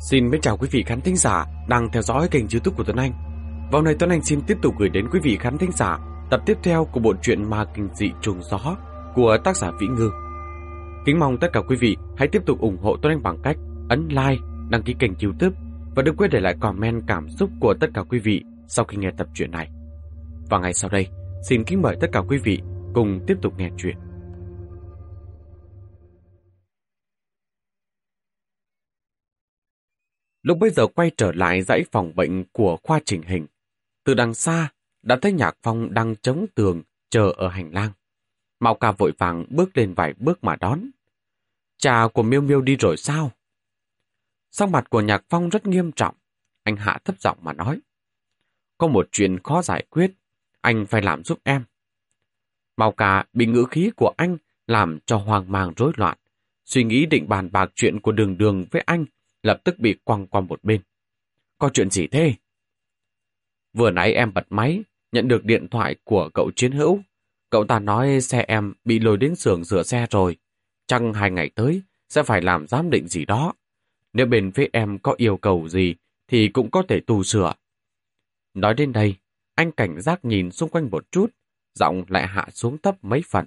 Xin mến chào quý vị khán thính giả đang theo dõi kênh youtube của Tuấn Anh. Vào này Tuấn Anh xin tiếp tục gửi đến quý vị khán thính giả tập tiếp theo của bộ truyện Ma Kinh Dị Trùng Gió của tác giả Vĩ Ngư. Kính mong tất cả quý vị hãy tiếp tục ủng hộ Tuấn Anh bằng cách ấn like, đăng ký kênh youtube và đừng quên để lại comment cảm xúc của tất cả quý vị sau khi nghe tập truyện này. Và ngày sau đây, xin kính mời tất cả quý vị cùng tiếp tục nghe chuyện. Lúc bây giờ quay trở lại dãy phòng bệnh của khoa chỉnh hình. Từ đằng xa, đã thấy Nhạc Phong đang chống tường, chờ ở hành lang. mao ca vội vàng bước lên vài bước mà đón. Cha của Miêu Miêu đi rồi sao? Sắc mặt của Nhạc Phong rất nghiêm trọng. Anh hạ thấp giọng mà nói. Có một chuyện khó giải quyết, anh phải làm giúp em. mao ca bị ngữ khí của anh làm cho hoang mang rối loạn. Suy nghĩ định bàn bạc chuyện của đường đường với anh lập tức bị quăng qua một bên. Có chuyện gì thế? Vừa nãy em bật máy, nhận được điện thoại của cậu chiến hữu. Cậu ta nói xe em bị lôi đến xưởng rửa xe rồi. Chăng hai ngày tới sẽ phải làm giám định gì đó. Nếu bên phía em có yêu cầu gì thì cũng có thể tu sửa. Nói đến đây, anh cảnh giác nhìn xung quanh một chút, giọng lại hạ xuống thấp mấy phần.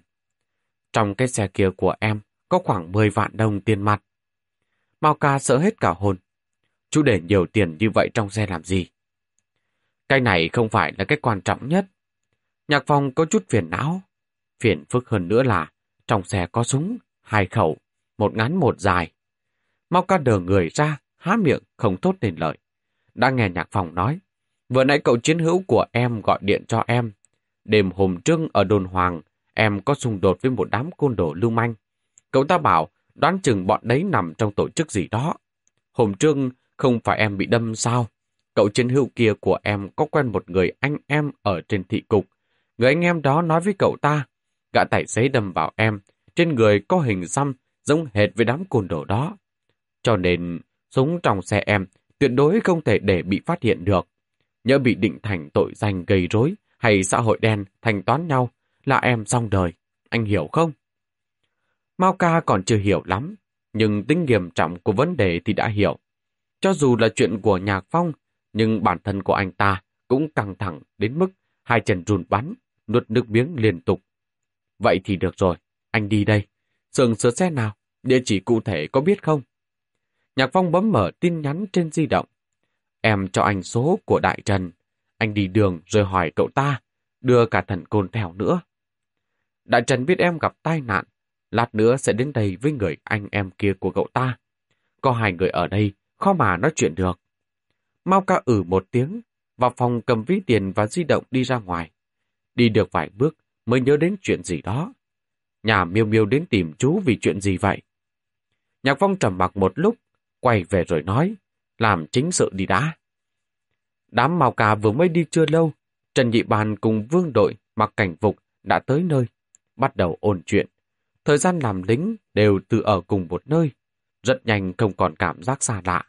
Trong cái xe kia của em có khoảng 10 vạn đồng tiền mặt. Mao ca sợ hết cả hồn. Chú để nhiều tiền như vậy trong xe làm gì? Cái này không phải là cái quan trọng nhất. Nhạc phòng có chút phiền não. Phiền phức hơn nữa là trong xe có súng, hai khẩu, một ngắn một dài. Mao ca đờ người ra, há miệng, không thốt nên lời. Đã nghe nhạc phòng nói, vừa nãy cậu chiến hữu của em gọi điện cho em. Đêm hôm trưng ở đồn hoàng, em có xung đột với một đám côn đồ lưu manh. Cậu ta bảo đoán chừng bọn đấy nằm trong tổ chức gì đó. Hôm trước không phải em bị đâm sao? Cậu chiến hữu kia của em có quen một người anh em ở trên thị cục. Người anh em đó nói với cậu ta, gã tài xế đâm vào em, trên người có hình xăm giống hệt với đám côn đồ đó. Cho nên, súng trong xe em tuyệt đối không thể để bị phát hiện được. Nhớ bị định thành tội danh gây rối hay xã hội đen thanh toán nhau là em xong đời. Anh hiểu không? Mao ca còn chưa hiểu lắm, nhưng tính nghiêm trọng của vấn đề thì đã hiểu. Cho dù là chuyện của Nhạc Phong, nhưng bản thân của anh ta cũng căng thẳng đến mức hai chân run bắn, nuốt nước miếng liên tục. Vậy thì được rồi, anh đi đây. Sườn sửa xe nào, địa chỉ cụ thể có biết không? Nhạc Phong bấm mở tin nhắn trên di động. Em cho anh số của Đại Trần. Anh đi đường rồi hỏi cậu ta, đưa cả thần côn theo nữa. Đại Trần biết em gặp tai nạn, lát nữa sẽ đến đây với người anh em kia của cậu ta. Có hai người ở đây, khó mà nói chuyện được. Mau ca ử một tiếng, vào phòng cầm ví tiền và di động đi ra ngoài. Đi được vài bước mới nhớ đến chuyện gì đó. Nhà miêu miêu đến tìm chú vì chuyện gì vậy? Nhạc phong trầm mặc một lúc, quay về rồi nói, làm chính sự đi đã. Đám màu cà vừa mới đi chưa lâu, Trần Nhị Bàn cùng vương đội mặc cảnh phục đã tới nơi, bắt đầu ôn chuyện. Thời gian làm lính đều tự ở cùng một nơi, rất nhanh không còn cảm giác xa lạ.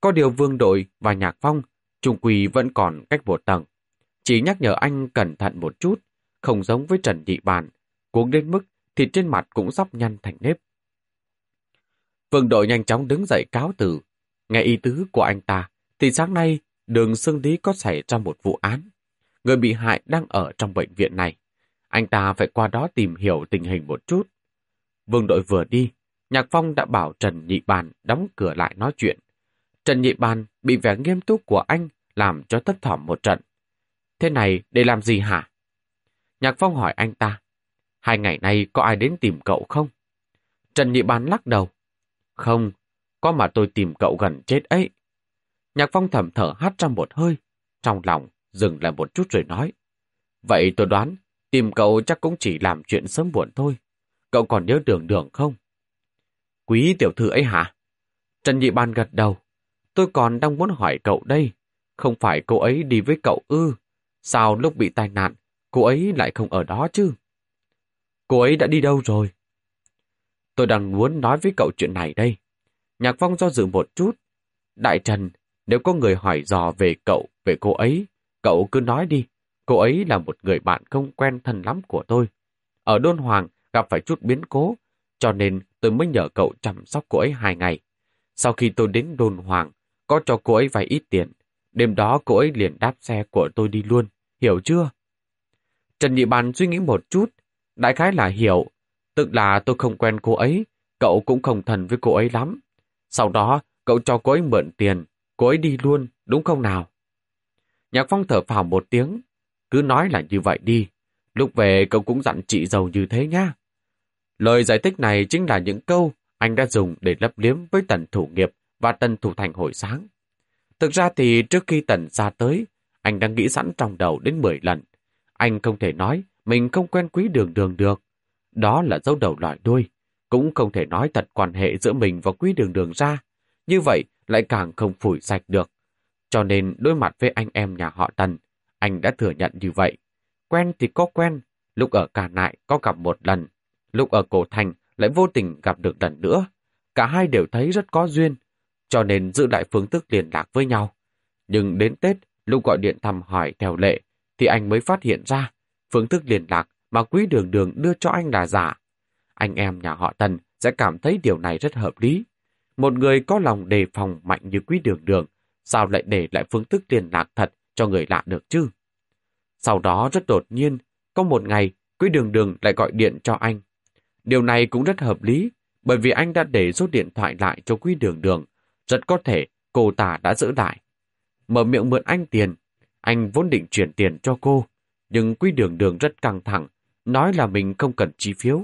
Có điều vương đội và nhạc phong, trung quỳ vẫn còn cách một tầng. Chỉ nhắc nhở anh cẩn thận một chút, không giống với Trần Nhị Bàn, cuống đến mức thì trên mặt cũng sắp nhăn thành nếp. Vương đội nhanh chóng đứng dậy cáo từ. Nghe ý tứ của anh ta, thì sáng nay đường xương lý có xảy ra một vụ án. Người bị hại đang ở trong bệnh viện này. Anh ta phải qua đó tìm hiểu tình hình một chút. Vương đội vừa đi, Nhạc Phong đã bảo Trần Nhị Bàn đóng cửa lại nói chuyện. Trần Nhị Bàn bị vẻ nghiêm túc của anh làm cho thất thỏm một trận. Thế này để làm gì hả? Nhạc Phong hỏi anh ta. Hai ngày nay có ai đến tìm cậu không? Trần Nhị Bàn lắc đầu. Không, có mà tôi tìm cậu gần chết ấy. Nhạc Phong thầm thở hắt trong một hơi, trong lòng dừng lại một chút rồi nói. Vậy tôi đoán, tìm cậu chắc cũng chỉ làm chuyện sớm muộn thôi. Cậu còn nhớ đường đường không? Quý tiểu thư ấy hả? Trần Nhị Ban gật đầu. Tôi còn đang muốn hỏi cậu đây. Không phải cô ấy đi với cậu ư? Sao lúc bị tai nạn, cô ấy lại không ở đó chứ? Cô ấy đã đi đâu rồi? Tôi đang muốn nói với cậu chuyện này đây. Nhạc Phong do dự một chút. Đại Trần, nếu có người hỏi dò về cậu, về cô ấy, cậu cứ nói đi. Cô ấy là một người bạn không quen thân lắm của tôi. Ở Đôn Hoàng gặp phải chút biến cố, cho nên tôi mới nhờ cậu chăm sóc cô ấy hai ngày. Sau khi tôi đến đồn hoàng, có cho cô ấy vài ít tiền. Đêm đó cô ấy liền đáp xe của tôi đi luôn, hiểu chưa? Trần Nhị Bàn suy nghĩ một chút, đại khái là hiểu, tức là tôi không quen cô ấy, cậu cũng không thân với cô ấy lắm. Sau đó, cậu cho cô ấy mượn tiền, cô ấy đi luôn, đúng không nào? Nhạc Phong thở phào một tiếng, cứ nói là như vậy đi, lúc về cậu cũng dặn chị giàu như thế nhá. Lời giải thích này chính là những câu anh đã dùng để lấp liếm với tần thủ nghiệp và tần thủ thành hồi sáng. Thực ra thì trước khi tần ra tới, anh đang nghĩ sẵn trong đầu đến 10 lần. Anh không thể nói mình không quen quý đường đường được. Đó là dấu đầu loại đuôi. Cũng không thể nói thật quan hệ giữa mình và quý đường đường ra. Như vậy lại càng không phủi sạch được. Cho nên đối mặt với anh em nhà họ Tần, anh đã thừa nhận như vậy. Quen thì có quen, lúc ở Cà Nại có gặp một lần, lúc ở Cổ Thành lại vô tình gặp được lần nữa. Cả hai đều thấy rất có duyên, cho nên giữ lại phương thức liên lạc với nhau. Nhưng đến Tết, lúc gọi điện thăm hỏi theo lệ, thì anh mới phát hiện ra phương thức liên lạc mà quý đường đường đưa cho anh là giả. Anh em nhà họ Tần sẽ cảm thấy điều này rất hợp lý. Một người có lòng đề phòng mạnh như quý đường đường, sao lại để lại phương thức liên lạc thật cho người lạ được chứ? Sau đó rất đột nhiên, có một ngày, quý đường đường lại gọi điện cho anh. Điều này cũng rất hợp lý, bởi vì anh đã để số điện thoại lại cho quý đường đường. Rất có thể cô ta đã giữ lại. Mở miệng mượn anh tiền, anh vốn định chuyển tiền cho cô, nhưng quý đường đường rất căng thẳng, nói là mình không cần chi phiếu.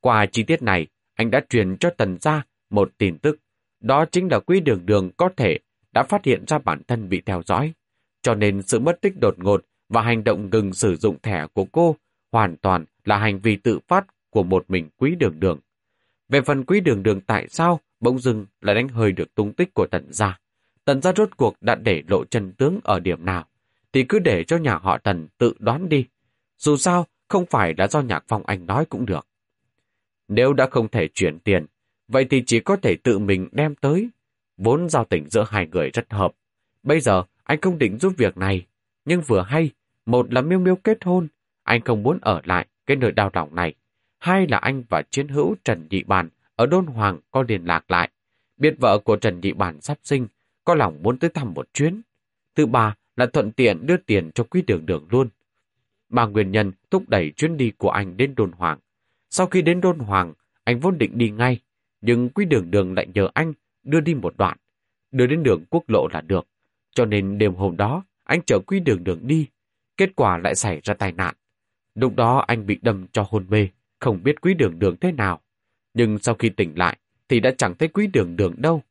Qua chi tiết này, anh đã truyền cho Tần gia một tin tức. Đó chính là quý đường đường có thể đã phát hiện ra bản thân bị theo dõi. Cho nên sự mất tích đột ngột và hành động ngừng sử dụng thẻ của cô hoàn toàn là hành vi tự phát của một mình quý đường đường. Về phần quý đường đường tại sao bỗng dưng lại đánh hơi được tung tích của tần gia. Tần gia rốt cuộc đã để lộ chân tướng ở điểm nào, thì cứ để cho nhà họ tần tự đoán đi. Dù sao, không phải là do nhạc phong anh nói cũng được. Nếu đã không thể chuyển tiền, vậy thì chỉ có thể tự mình đem tới. Vốn giao tình giữa hai người rất hợp. Bây giờ, anh không định giúp việc này. Nhưng vừa hay, một là miêu miêu kết hôn, anh không muốn ở lại cái nơi đau lòng này. Hai là anh và chiến hữu Trần Nhị Bàn ở Đôn Hoàng có liên lạc lại. Biết vợ của Trần Nhị Bàn sắp sinh, có lòng muốn tới thăm một chuyến. Thứ ba là thuận tiện đưa tiền cho quý đường đường luôn. Ba nguyên nhân thúc đẩy chuyến đi của anh đến Đôn Hoàng. Sau khi đến Đôn Hoàng, anh vốn định đi ngay, nhưng quý đường đường lại nhờ anh đưa đi một đoạn, đưa đến đường quốc lộ là được. Cho nên đêm hôm đó, anh chở quý đường đường đi, kết quả lại xảy ra tai nạn. Lúc đó anh bị đâm cho hôn mê, không biết quý đường đường thế nào. Nhưng sau khi tỉnh lại, thì đã chẳng thấy quý đường đường đâu.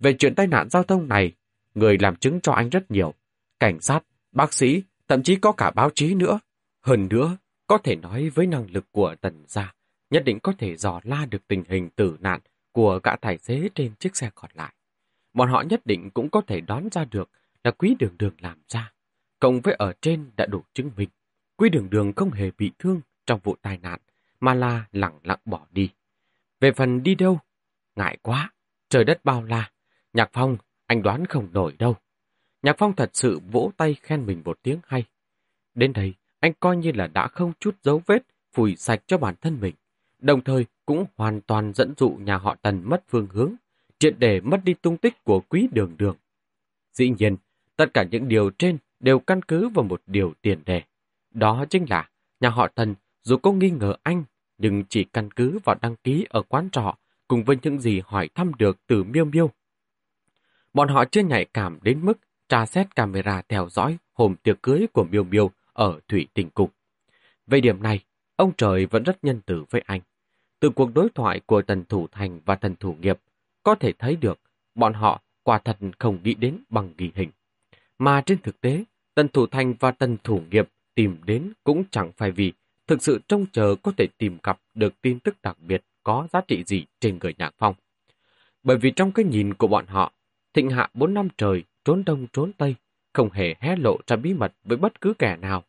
Về chuyện tai nạn giao thông này, người làm chứng cho anh rất nhiều. Cảnh sát, bác sĩ, thậm chí có cả báo chí nữa. Hơn nữa, có thể nói với năng lực của tần gia, nhất định có thể dò la được tình hình tử nạn của cả tài xế trên chiếc xe còn lại. Bọn họ nhất định cũng có thể đoán ra được là quý đường đường làm ra. Cộng với ở trên đã đủ chứng minh, quý đường đường không hề bị thương trong vụ tai nạn, mà là lặng lặng bỏ đi. Về phần đi đâu? Ngại quá, trời đất bao la. Nhạc Phong, anh đoán không nổi đâu. Nhạc Phong thật sự vỗ tay khen mình một tiếng hay. Đến đây, anh coi như là đã không chút dấu vết phủi sạch cho bản thân mình. Đồng thời cũng hoàn toàn dẫn dụ nhà họ Tần mất phương hướng, triệt để mất đi tung tích của quý đường đường. Dĩ nhiên, tất cả những điều trên đều căn cứ vào một điều tiền đề. Đó chính là nhà họ Tần dù có nghi ngờ anh, nhưng chỉ căn cứ vào đăng ký ở quán trọ cùng với những gì hỏi thăm được từ Miêu Miêu. Bọn họ chưa nhạy cảm đến mức tra xét camera theo dõi hôm tiệc cưới của Miêu Miêu ở Thủy Tình Cục. Về điểm này, ông trời vẫn rất nhân từ với anh. Từ cuộc đối thoại của Tần Thủ Thành và Tần Thủ Nghiệp, có thể thấy được bọn họ quả thật không nghĩ đến bằng ghi hình. Mà trên thực tế, Tần Thủ Thành và Tần Thủ Nghiệp tìm đến cũng chẳng phải vì thực sự trông chờ có thể tìm gặp được tin tức đặc biệt có giá trị gì trên người Nhạc Phong. Bởi vì trong cái nhìn của bọn họ, thịnh hạ bốn năm trời, trốn đông trốn tây, không hề hé lộ ra bí mật với bất cứ kẻ nào.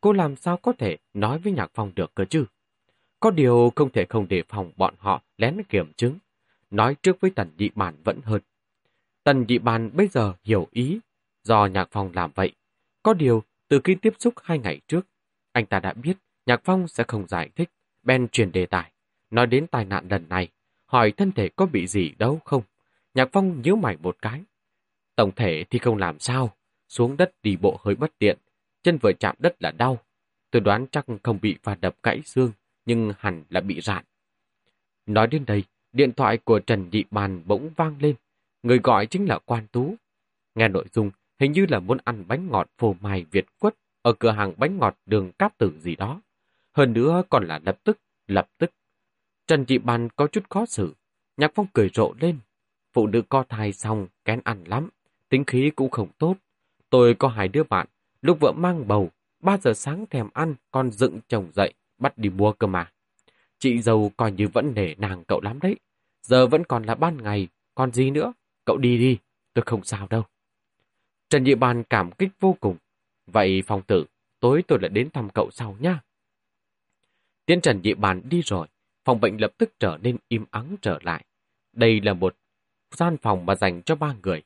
Cô làm sao có thể nói với Nhạc Phong được cơ chứ? Có điều không thể không đề phòng bọn họ lén kiểm chứng. Nói trước với Tần Nhị Bản vẫn hơn. Tần Nhị Bản bây giờ hiểu ý do Nhạc Phong làm vậy. Có điều, từ khi tiếp xúc hai ngày trước, anh ta đã biết Nhạc Phong sẽ không giải thích. Ben truyền đề tài, nói đến tai nạn lần này, hỏi thân thể có bị gì đâu không. Nhạc Phong nhíu mày một cái. Tổng thể thì không làm sao, xuống đất đi bộ hơi bất tiện, chân vừa chạm đất là đau. Tôi đoán chắc không bị va đập gãy xương, nhưng hẳn là bị rạn. Nói đến đây, điện thoại của Trần Nhị Bàn bỗng vang lên. Người gọi chính là Quan Tú. Nghe nội dung, hình như là muốn ăn bánh ngọt phô mai Việt quất ở cửa hàng bánh ngọt đường cáp tử gì đó. Hơn nữa còn là lập tức, lập tức. Trần Nhị Bàn có chút khó xử. Nhạc Phong cười rộ lên. Phụ nữ co thai xong, kén ăn lắm. Tính khí cũng không tốt. Tôi có hai đứa bạn. Lúc vợ mang bầu, 3 giờ sáng thèm ăn, con dựng chồng dậy, bắt đi mua cơ mà. Chị giàu coi như vẫn nể nàng cậu lắm đấy. Giờ vẫn còn là ban ngày, còn gì nữa? Cậu đi đi, tôi không sao đâu. Trần Nhị Bàn cảm kích vô cùng. Vậy phòng tử, tối tôi lại đến thăm cậu sau nha. Tiến Trần địa Bàn đi rồi, phòng bệnh lập tức trở nên im ắng trở lại. Đây là một gian phòng mà dành cho ba người.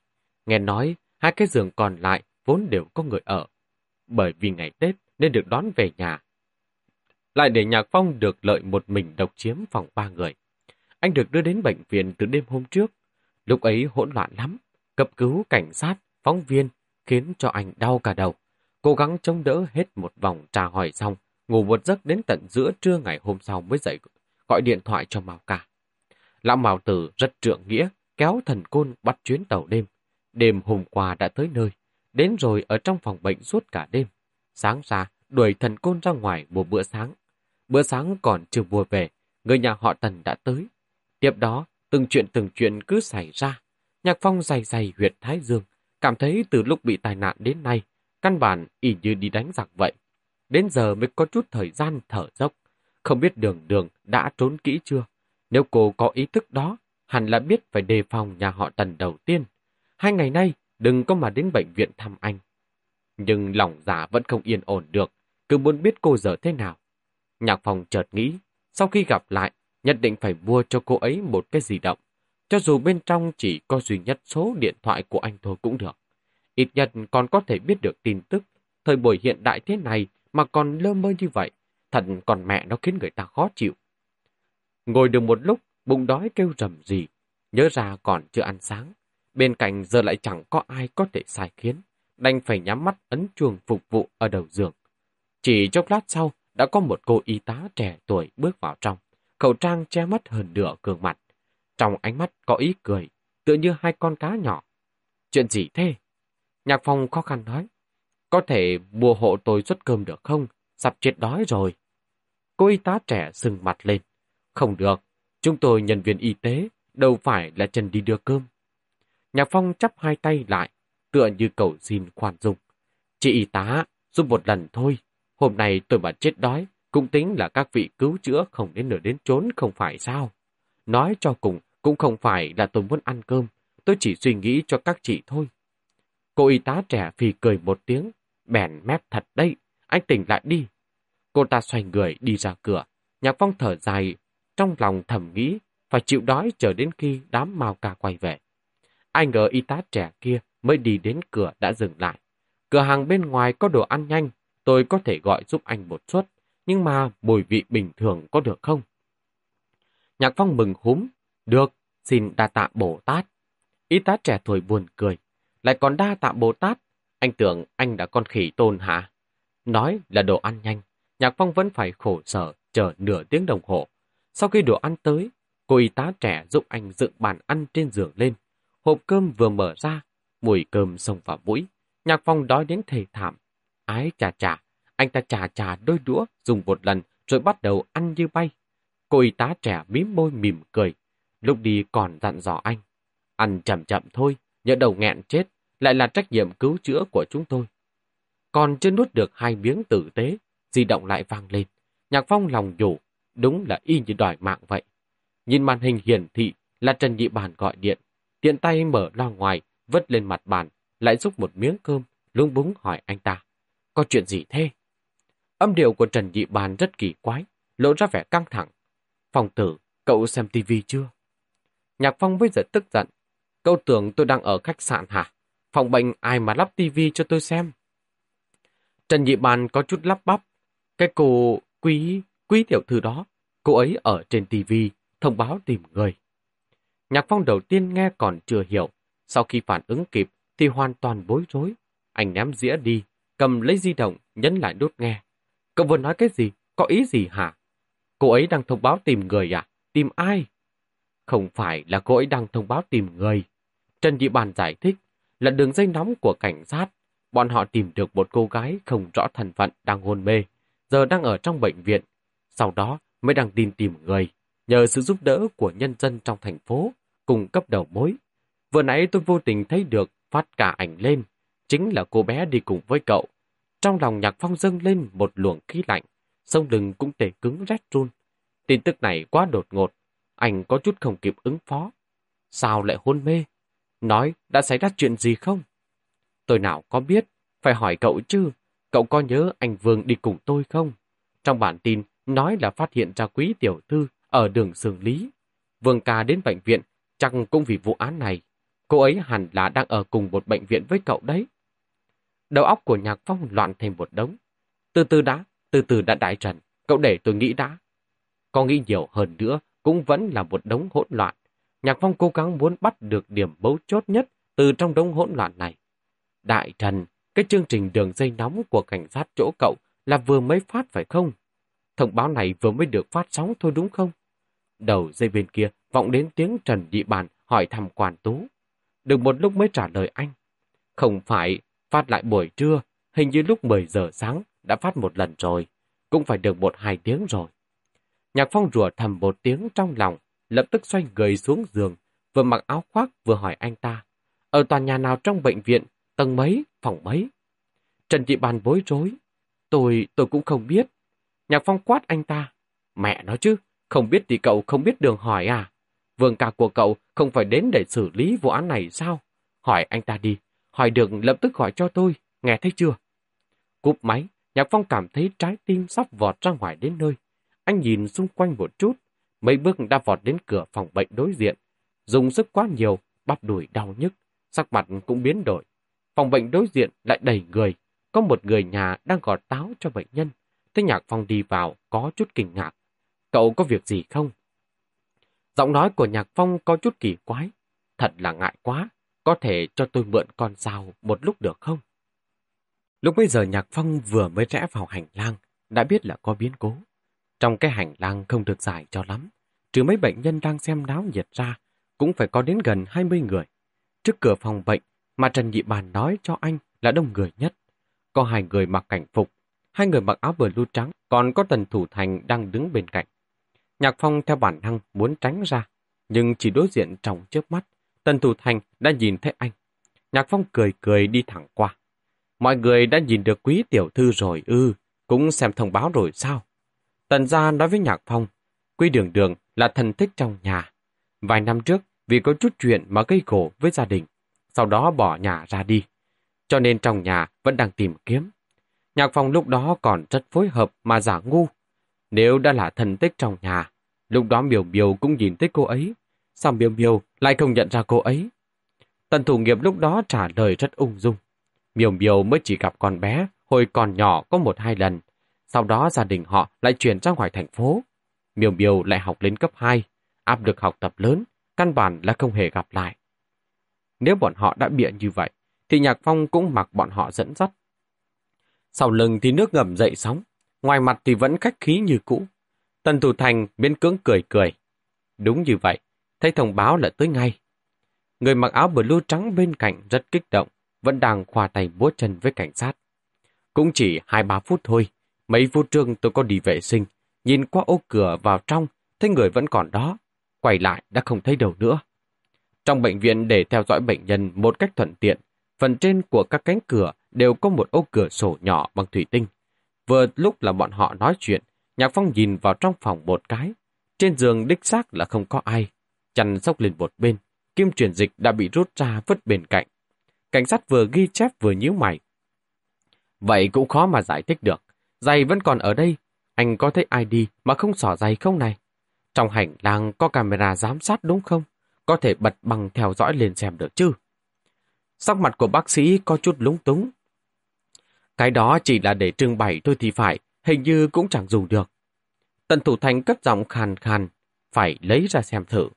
Nghe nói, hai cái giường còn lại vốn đều có người ở. Bởi vì ngày Tết nên được đón về nhà. Lại để Nhạc Phong được lợi một mình độc chiếm phòng ba người. Anh được đưa đến bệnh viện từ đêm hôm trước. Lúc ấy hỗn loạn lắm. Cấp cứu cảnh sát, phóng viên khiến cho anh đau cả đầu. Cố gắng chống đỡ hết một vòng trà hỏi xong, ngủ một giấc đến tận giữa trưa ngày hôm sau mới dậy gọi điện thoại cho Mao Ca. Lão Mao Tử rất trượng nghĩa, kéo thần côn bắt chuyến tàu đêm. Đêm hôm qua đã tới nơi, đến rồi ở trong phòng bệnh suốt cả đêm. Sáng ra, đuổi thần côn ra ngoài một bữa sáng. Bữa sáng còn chưa vừa về, người nhà họ Tần đã tới. Tiếp đó, từng chuyện từng chuyện cứ xảy ra. Nhạc Phong dày dày huyệt Thái Dương, cảm thấy từ lúc bị tai nạn đến nay, căn bản y như đi đánh giặc vậy. Đến giờ mới có chút thời gian thở dốc. Không biết đường đường đã trốn kỹ chưa? Nếu cô có ý thức đó, hẳn là biết phải đề phòng nhà họ Tần đầu tiên. Hai ngày nay, đừng có mà đến bệnh viện thăm anh. Nhưng lòng giả vẫn không yên ổn được, cứ muốn biết cô giờ thế nào. Nhạc phòng chợt nghĩ, sau khi gặp lại, nhất định phải mua cho cô ấy một cái gì động. Cho dù bên trong chỉ có duy nhất số điện thoại của anh thôi cũng được. Ít nhất còn có thể biết được tin tức. Thời buổi hiện đại thế này mà còn lơ mơ như vậy, thật còn mẹ nó khiến người ta khó chịu. Ngồi được một lúc, bụng đói kêu rầm gì, nhớ ra còn chưa ăn sáng. Bên cạnh giờ lại chẳng có ai có thể sai khiến, đành phải nhắm mắt ấn chuông phục vụ ở đầu giường. Chỉ chốc lát sau, đã có một cô y tá trẻ tuổi bước vào trong, khẩu trang che mất hơn nửa gương mặt. Trong ánh mắt có ý cười, tựa như hai con cá nhỏ. Chuyện gì thế? Nhạc phong khó khăn nói. Có thể mua hộ tôi xuất cơm được không? Sắp chết đói rồi. Cô y tá trẻ sừng mặt lên. Không được, chúng tôi nhân viên y tế, đâu phải là chân đi đưa cơm. Nhạc Phong chắp hai tay lại, tựa như cầu xin khoan dung. Chị y tá, giúp một lần thôi. Hôm nay tôi mà chết đói, cũng tính là các vị cứu chữa không đến nửa đến trốn không phải sao. Nói cho cùng, cũng không phải là tôi muốn ăn cơm, tôi chỉ suy nghĩ cho các chị thôi. Cô y tá trẻ phì cười một tiếng, bèn mép thật đấy, anh tỉnh lại đi. Cô ta xoay người đi ra cửa, nhạc phong thở dài, trong lòng thầm nghĩ, phải chịu đói chờ đến khi đám mao ca quay về. Ai ngờ y tá trẻ kia mới đi đến cửa đã dừng lại. Cửa hàng bên ngoài có đồ ăn nhanh, tôi có thể gọi giúp anh một suất, nhưng mà mùi vị bình thường có được không? Nhạc Phong mừng húm, được, xin đa tạ Bồ Tát. Y tá trẻ tuổi buồn cười, lại còn đa tạ Bồ Tát, anh tưởng anh đã con khỉ tôn hả? Nói là đồ ăn nhanh, Nhạc Phong vẫn phải khổ sở chờ nửa tiếng đồng hồ. Sau khi đồ ăn tới, cô y tá trẻ giúp anh dựng bàn ăn trên giường lên. Hộp cơm vừa mở ra, mùi cơm xông vào mũi. Nhạc Phong đói đến thề thảm. Ái chà chà, anh ta chà chà đôi đũa dùng một lần rồi bắt đầu ăn như bay. Cô y tá trẻ mím môi mỉm cười. Lúc đi còn dặn dò anh. Ăn chậm chậm thôi, nhỡ đầu nghẹn chết, lại là trách nhiệm cứu chữa của chúng tôi. Còn chưa nuốt được hai miếng tử tế, di động lại vang lên. Nhạc Phong lòng nhủ, đúng là y như đòi mạng vậy. Nhìn màn hình hiển thị là Trần Nhị Bàn gọi điện, tiện tay mở lo ngoài, vứt lên mặt bàn, lại xúc một miếng cơm, lung búng hỏi anh ta. Có chuyện gì thế? Âm điệu của Trần Nhị Bàn rất kỳ quái, lộ ra vẻ căng thẳng. Phòng tử, cậu xem tivi chưa? Nhạc Phong bây giờ tức giận. Cậu tưởng tôi đang ở khách sạn hả? Phòng bệnh ai mà lắp tivi cho tôi xem? Trần Nhị Bàn có chút lắp bắp. Cái cô quý, quý tiểu thư đó, cô ấy ở trên tivi thông báo tìm người. Nhạc Phong đầu tiên nghe còn chưa hiểu, sau khi phản ứng kịp thì hoàn toàn bối rối. Anh ném dĩa đi, cầm lấy di động, nhấn lại nút nghe. Cậu vừa nói cái gì? Có ý gì hả? Cô ấy đang thông báo tìm người à? Tìm ai? Không phải là cô ấy đang thông báo tìm người. Trần Dị Bàn giải thích là đường dây nóng của cảnh sát. Bọn họ tìm được một cô gái không rõ thân phận đang hôn mê, giờ đang ở trong bệnh viện. Sau đó mới đăng tin tìm người, nhờ sự giúp đỡ của nhân dân trong thành phố, cùng cấp đầu mối. Vừa nãy tôi vô tình thấy được phát cả ảnh lên, chính là cô bé đi cùng với cậu. Trong lòng nhạc phong dâng lên một luồng khí lạnh, sông lưng cũng tề cứng rét run. Tin tức này quá đột ngột, anh có chút không kịp ứng phó. Sao lại hôn mê? Nói đã xảy ra chuyện gì không? Tôi nào có biết, phải hỏi cậu chứ. Cậu có nhớ anh Vương đi cùng tôi không? Trong bản tin nói là phát hiện ra quý tiểu thư ở đường Sường lý. Vương ca đến bệnh viện, chắc cũng vì vụ án này. Cô ấy hẳn là đang ở cùng một bệnh viện với cậu đấy. Đầu óc của Nhạc Phong loạn thêm một đống. Từ từ đã, từ từ đã đại trần, cậu để tôi nghĩ đã. Có nghĩ nhiều hơn nữa cũng vẫn là một đống hỗn loạn. Nhạc Phong cố gắng muốn bắt được điểm bấu chốt nhất từ trong đống hỗn loạn này. Đại Trần, cái chương trình đường dây nóng của cảnh sát chỗ cậu là vừa mới phát phải không? Thông báo này vừa mới được phát sóng thôi đúng không? Đầu dây bên kia vọng đến tiếng Trần Địa Bàn hỏi thăm quản tú. Được một lúc mới trả lời anh. Không phải phát lại buổi trưa, hình như lúc 10 giờ sáng đã phát một lần rồi. Cũng phải được một hai tiếng rồi. Nhạc phong rùa thầm một tiếng trong lòng, lập tức xoay người xuống giường, vừa mặc áo khoác vừa hỏi anh ta. Ở tòa nhà nào trong bệnh viện, tầng mấy, phòng mấy? Trần thị Bàn bối rối. Tôi, tôi cũng không biết. Nhạc phong quát anh ta. Mẹ nó chứ, không biết thì cậu không biết đường hỏi à? Vương ca của cậu không phải đến để xử lý vụ án này sao? Hỏi anh ta đi, hỏi được lập tức gọi cho tôi, nghe thấy chưa? Cúp máy, Nhạc Phong cảm thấy trái tim sắp vọt ra ngoài đến nơi. Anh nhìn xung quanh một chút, mấy bước đã vọt đến cửa phòng bệnh đối diện. Dùng sức quá nhiều, bắp đùi đau nhức, sắc mặt cũng biến đổi. Phòng bệnh đối diện lại đầy người, có một người nhà đang gọt táo cho bệnh nhân. Thế Nhạc Phong đi vào, có chút kinh ngạc. Cậu có việc gì không? Giọng nói của Nhạc Phong có chút kỳ quái. Thật là ngại quá, có thể cho tôi mượn con dao một lúc được không? Lúc bây giờ Nhạc Phong vừa mới rẽ vào hành lang, đã biết là có biến cố. Trong cái hành lang không được dài cho lắm, trừ mấy bệnh nhân đang xem náo nhiệt ra, cũng phải có đến gần 20 người. Trước cửa phòng bệnh mà Trần Nhị Bàn nói cho anh là đông người nhất. Có hai người mặc cảnh phục, hai người mặc áo blue trắng, còn có Tần Thủ Thành đang đứng bên cạnh. Nhạc Phong theo bản năng muốn tránh ra, nhưng chỉ đối diện trong trước mắt, Tần Thủ Thành đã nhìn thấy anh. Nhạc Phong cười cười đi thẳng qua. Mọi người đã nhìn được quý tiểu thư rồi ư, cũng xem thông báo rồi sao? Tần gia nói với Nhạc Phong, Quy đường đường là thần thích trong nhà. Vài năm trước, vì có chút chuyện mà gây khổ với gia đình, sau đó bỏ nhà ra đi. Cho nên trong nhà vẫn đang tìm kiếm. Nhạc Phong lúc đó còn rất phối hợp mà giả ngu. Nếu đã là thần tích trong nhà, lúc đó Miều Miều cũng nhìn thấy cô ấy. Sao Miều Miều lại không nhận ra cô ấy? Tần thủ nghiệp lúc đó trả lời rất ung dung. Miều Miều mới chỉ gặp con bé hồi còn nhỏ có một hai lần. Sau đó gia đình họ lại chuyển ra ngoài thành phố. Miều Miều lại học lên cấp 2, áp lực học tập lớn, căn bản là không hề gặp lại. Nếu bọn họ đã bịa như vậy, thì Nhạc Phong cũng mặc bọn họ dẫn dắt. Sau lưng thì nước ngầm dậy sóng, ngoài mặt thì vẫn khách khí như cũ. Tần Thủ Thành biến cưỡng cười cười. Đúng như vậy, thấy thông báo là tới ngay. Người mặc áo blue trắng bên cạnh rất kích động, vẫn đang khoa tay búa chân với cảnh sát. Cũng chỉ 2-3 phút thôi, mấy phút trước tôi có đi vệ sinh, nhìn qua ô cửa vào trong, thấy người vẫn còn đó, quay lại đã không thấy đâu nữa. Trong bệnh viện để theo dõi bệnh nhân một cách thuận tiện, phần trên của các cánh cửa đều có một ô cửa sổ nhỏ bằng thủy tinh. Vừa lúc là bọn họ nói chuyện, Nhạc Phong nhìn vào trong phòng một cái. Trên giường đích xác là không có ai. Chăn sốc lên một bên, kim truyền dịch đã bị rút ra vứt bên cạnh. Cảnh sát vừa ghi chép vừa nhíu mày. Vậy cũng khó mà giải thích được. Giày vẫn còn ở đây. Anh có thấy ai đi mà không xỏ giày không này? Trong hành lang có camera giám sát đúng không? Có thể bật bằng theo dõi lên xem được chứ? Sắc mặt của bác sĩ có chút lúng túng. Cái đó chỉ là để trưng bày thôi thì phải, hình như cũng chẳng dùng được. Tần Thủ Thành cất giọng khàn khàn, phải lấy ra xem thử.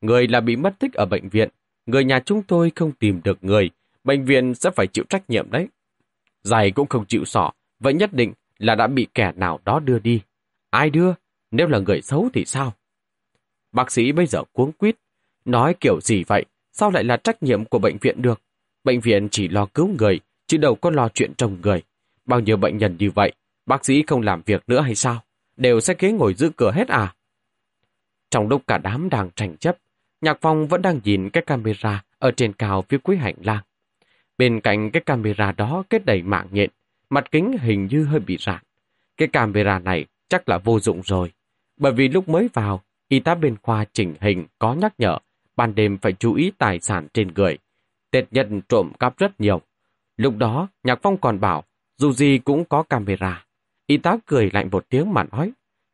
Người là bị mất tích ở bệnh viện. Người nhà chúng tôi không tìm được người. Bệnh viện sẽ phải chịu trách nhiệm đấy. Giày cũng không chịu sỏ. Vậy nhất định là đã bị kẻ nào đó đưa đi. Ai đưa? Nếu là người xấu thì sao? Bác sĩ bây giờ cuống quýt. Nói kiểu gì vậy? Sao lại là trách nhiệm của bệnh viện được? Bệnh viện chỉ lo cứu người, chứ đâu có lo chuyện trồng người. Bao nhiêu bệnh nhân như vậy, bác sĩ không làm việc nữa hay sao? Đều sẽ ghế ngồi giữ cửa hết à? Trong lúc cả đám đang tranh chấp, Nhạc Phong vẫn đang nhìn cái camera ở trên cao phía cuối hành lang. Bên cạnh cái camera đó kết đầy mạng nhện, mặt kính hình như hơi bị rạn. Cái camera này chắc là vô dụng rồi, bởi vì lúc mới vào, y tá bên khoa chỉnh hình có nhắc nhở ban đêm phải chú ý tài sản trên người. Tết nhân trộm cắp rất nhiều. Lúc đó, Nhạc Phong còn bảo, dù gì cũng có camera. Y tá cười lạnh một tiếng mà nói,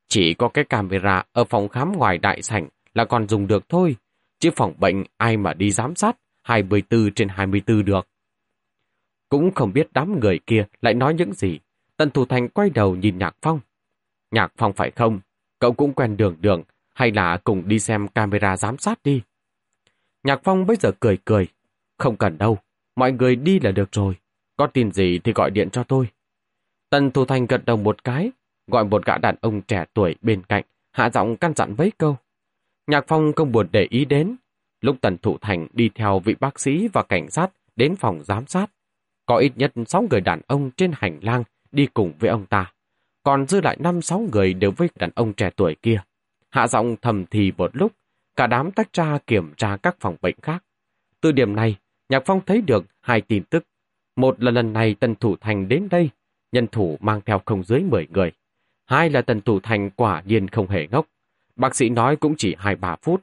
chỉ có cái camera ở phòng khám ngoài đại sảnh là còn dùng được thôi, chứ phòng bệnh ai mà đi giám sát 24 trên 24 được. Cũng không biết đám người kia lại nói những gì. Tần Thủ Thành quay đầu nhìn Nhạc Phong. Nhạc Phong phải không? Cậu cũng quen đường đường, hay là cùng đi xem camera giám sát đi? Nhạc Phong bây giờ cười cười. Không cần đâu, mọi người đi là được rồi. Có tin gì thì gọi điện cho tôi. Tần Thủ Thành gật đầu một cái, gọi một gã đàn ông trẻ tuổi bên cạnh, hạ giọng căn dặn mấy câu. Nhạc Phong không buồn để ý đến. Lúc Tần Thủ Thành đi theo vị bác sĩ và cảnh sát đến phòng giám sát, có ít nhất 6 người đàn ông trên hành lang đi cùng với ông ta. Còn dư lại 5-6 người đều với đàn ông trẻ tuổi kia. Hạ giọng thầm thì một lúc, cả đám tách ra kiểm tra các phòng bệnh khác. Từ điểm này, Nhạc Phong thấy được hai tin tức. Một là lần này Tần Thủ Thành đến đây, nhân thủ mang theo không dưới 10 người. Hai là Tần Thủ Thành quả nhiên không hề ngốc. Bác sĩ nói cũng chỉ 2-3 phút.